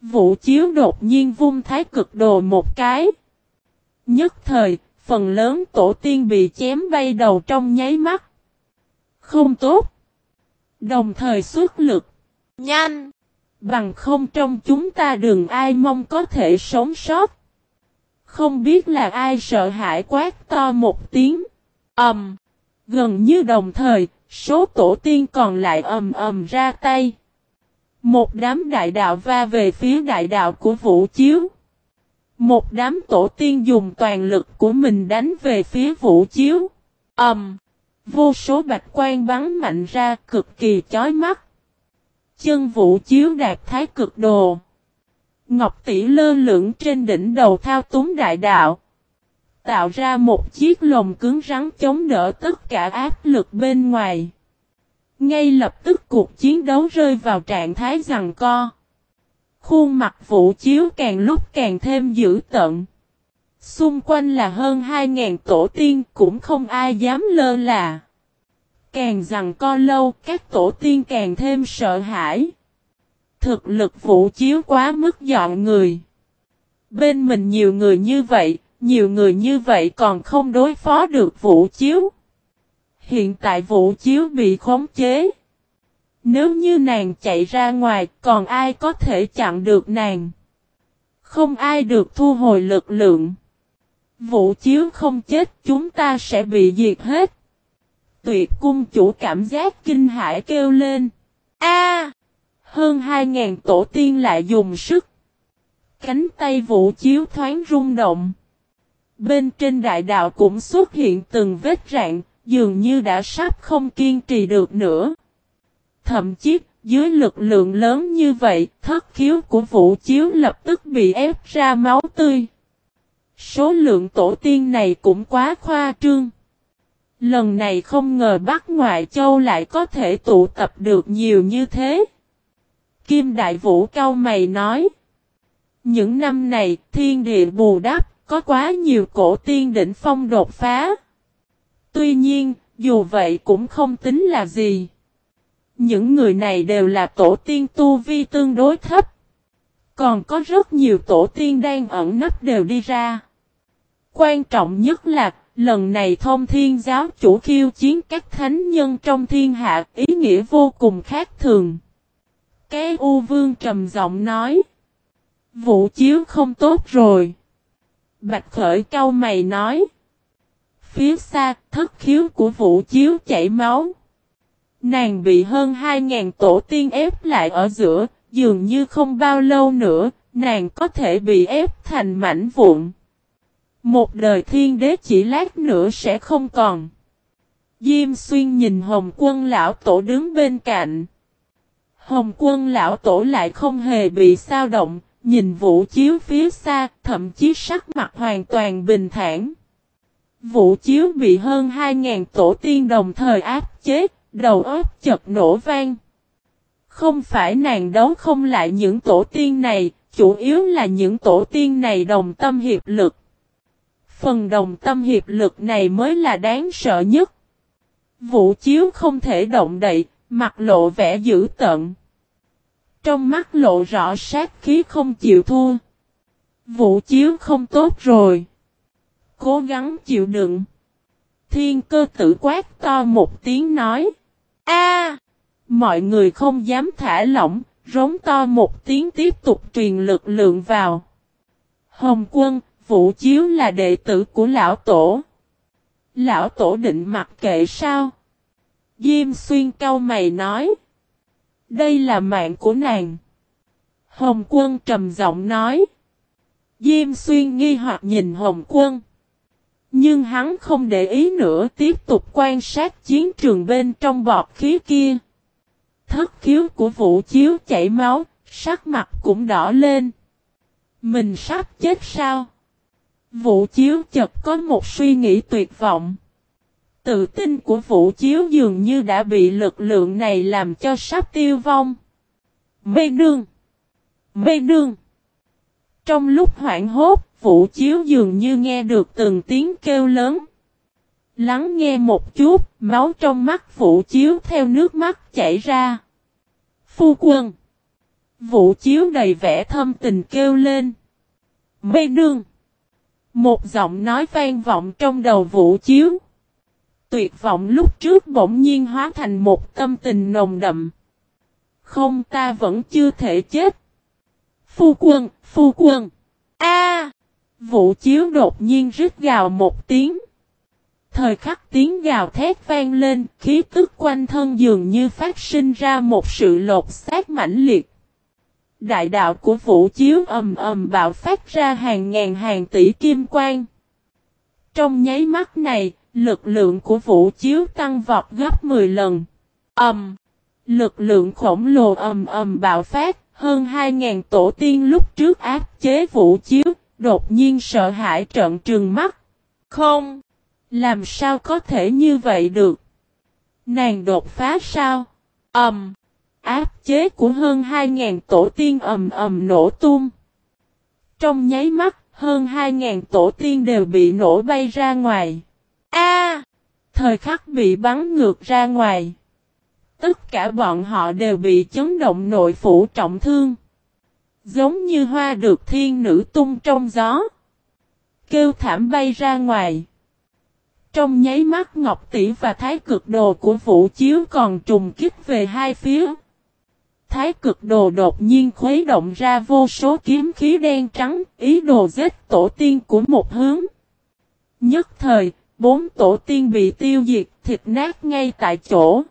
Vũ chiếu đột nhiên vung thái cực đồ một cái. Nhất thời, phần lớn tổ tiên bị chém bay đầu trong nháy mắt. Không tốt. Đồng thời xuất lực. Nhanh. Bằng không trong chúng ta đừng ai mong có thể sống sót. Không biết là ai sợ hãi quát to một tiếng. Ầm. Um, gần như đồng thời, số tổ tiên còn lại ầm ầm ra tay. Một đám đại đạo va về phía đại đạo của Vũ Chiếu. Một đám tổ tiên dùng toàn lực của mình đánh về phía Vũ Chiếu. Ầm. Um, vô số bạch quan bắn mạnh ra cực kỳ chói mắt chân vũ chiếu đạt thái cực đồ. Ngọc tỷ lơ lửng trên đỉnh đầu thao túng đại đạo. Tạo ra một chiếc lồng cứng rắn chống đỡ tất cả áp lực bên ngoài. Ngay lập tức cuộc chiến đấu rơi vào trạng thái rằng co. Khuôn mặt vũ chiếu càng lúc càng thêm dữ tận. Xung quanh là hơn 2.000 tổ tiên cũng không ai dám lơ là. Càng rằng co lâu, các tổ tiên càng thêm sợ hãi. Thực lực vũ chiếu quá mức dọn người. Bên mình nhiều người như vậy, nhiều người như vậy còn không đối phó được vũ chiếu. Hiện tại vũ chiếu bị khống chế. Nếu như nàng chạy ra ngoài, còn ai có thể chặn được nàng? Không ai được thu hồi lực lượng. Vũ chiếu không chết chúng ta sẽ bị diệt hết tuyệt cung chủ cảm giác kinh hãi kêu lên. A! hơn hai ngàn tổ tiên lại dùng sức. Cánh tay vũ chiếu thoáng rung động. Bên trên đại đạo cũng xuất hiện từng vết rạn, dường như đã sắp không kiên trì được nữa. Thậm chí, dưới lực lượng lớn như vậy, thất khiếu của vũ chiếu lập tức bị ép ra máu tươi. Số lượng tổ tiên này cũng quá khoa trương. Lần này không ngờ Bắc Ngoại Châu lại có thể tụ tập được nhiều như thế. Kim Đại Vũ cao mày nói. Những năm này, thiên địa bù đắp, có quá nhiều cổ tiên đỉnh phong đột phá. Tuy nhiên, dù vậy cũng không tính là gì. Những người này đều là tổ tiên tu vi tương đối thấp. Còn có rất nhiều tổ tiên đang ẩn nấp đều đi ra. Quan trọng nhất là Lần này thông thiên giáo chủ khiêu chiến các thánh nhân trong thiên hạ ý nghĩa vô cùng khác thường. Cái U Vương trầm giọng nói. Vũ chiếu không tốt rồi. Bạch khởi cao mày nói. Phía xa thất khiếu của vũ chiếu chảy máu. Nàng bị hơn 2.000 tổ tiên ép lại ở giữa, dường như không bao lâu nữa, nàng có thể bị ép thành mảnh vụn. Một đời thiên đế chỉ lát nữa sẽ không còn. Diêm xuyên nhìn Hồng quân lão tổ đứng bên cạnh. Hồng quân lão tổ lại không hề bị sao động, nhìn vũ chiếu phía xa, thậm chí sắc mặt hoàn toàn bình thản. Vũ chiếu bị hơn 2.000 tổ tiên đồng thời áp chế, đầu óc chật nổ vang. Không phải nàng đấu không lại những tổ tiên này, chủ yếu là những tổ tiên này đồng tâm hiệp lực. Phần đồng tâm hiệp lực này mới là đáng sợ nhất. Vũ chiếu không thể động đậy, mặt lộ vẻ dữ tận. Trong mắt lộ rõ sát khí không chịu thua. Vũ chiếu không tốt rồi. Cố gắng chịu đựng. Thiên cơ tử quát to một tiếng nói. A, Mọi người không dám thả lỏng, rống to một tiếng tiếp tục truyền lực lượng vào. Hồng quân, Vũ Chiếu là đệ tử của lão tổ. Lão tổ định mặc kệ sao? Diêm xuyên cau mày nói. Đây là mạng của nàng. Hồng quân trầm giọng nói. Diêm xuyên nghi hoặc nhìn Hồng quân. Nhưng hắn không để ý nữa tiếp tục quan sát chiến trường bên trong bọt khí kia. Thất khiếu của vũ chiếu chảy máu, sắc mặt cũng đỏ lên. Mình sắp chết sao? Vũ chiếu chợt có một suy nghĩ tuyệt vọng. Tự tin của vũ chiếu dường như đã bị lực lượng này làm cho sắp tiêu vong. Mê đương! Mê đương! Trong lúc hoảng hốt, vũ chiếu dường như nghe được từng tiếng kêu lớn. Lắng nghe một chút, máu trong mắt vũ chiếu theo nước mắt chảy ra. Phu quân! Vũ chiếu đầy vẻ thâm tình kêu lên. Mê đương! Một giọng nói vang vọng trong đầu vũ chiếu. Tuyệt vọng lúc trước bỗng nhiên hóa thành một tâm tình nồng đậm. Không ta vẫn chưa thể chết. Phu quân, phu quân. A! Vũ chiếu đột nhiên rít gào một tiếng. Thời khắc tiếng gào thét vang lên, khí tức quanh thân dường như phát sinh ra một sự lột xác mãnh liệt. Đại đạo của vũ chiếu ầm ầm bạo phát ra hàng ngàn hàng tỷ kim quang. Trong nháy mắt này, lực lượng của vũ chiếu tăng vọt gấp 10 lần. Ầm! lực lượng khổng lồ ầm ầm bạo phát, hơn 2.000 tổ tiên lúc trước áp chế vũ chiếu, đột nhiên sợ hãi trợn trừng mắt. Không! Làm sao có thể như vậy được? Nàng đột phá sao? Ầm! Áp chế của hơn 2.000 tổ tiên ầm ầm nổ tung. Trong nháy mắt, hơn 2.000 tổ tiên đều bị nổ bay ra ngoài. A! thời khắc bị bắn ngược ra ngoài. Tất cả bọn họ đều bị chấn động nội phủ trọng thương. Giống như hoa được thiên nữ tung trong gió. Kêu thảm bay ra ngoài. Trong nháy mắt Ngọc Tỷ và Thái cực đồ của Vũ Chiếu còn trùng kích về hai phía. Thái cực đồ đột nhiên khuấy động ra vô số kiếm khí đen trắng, ý đồ giết tổ tiên của một hướng. Nhất thời, bốn tổ tiên bị tiêu diệt, thịt nát ngay tại chỗ.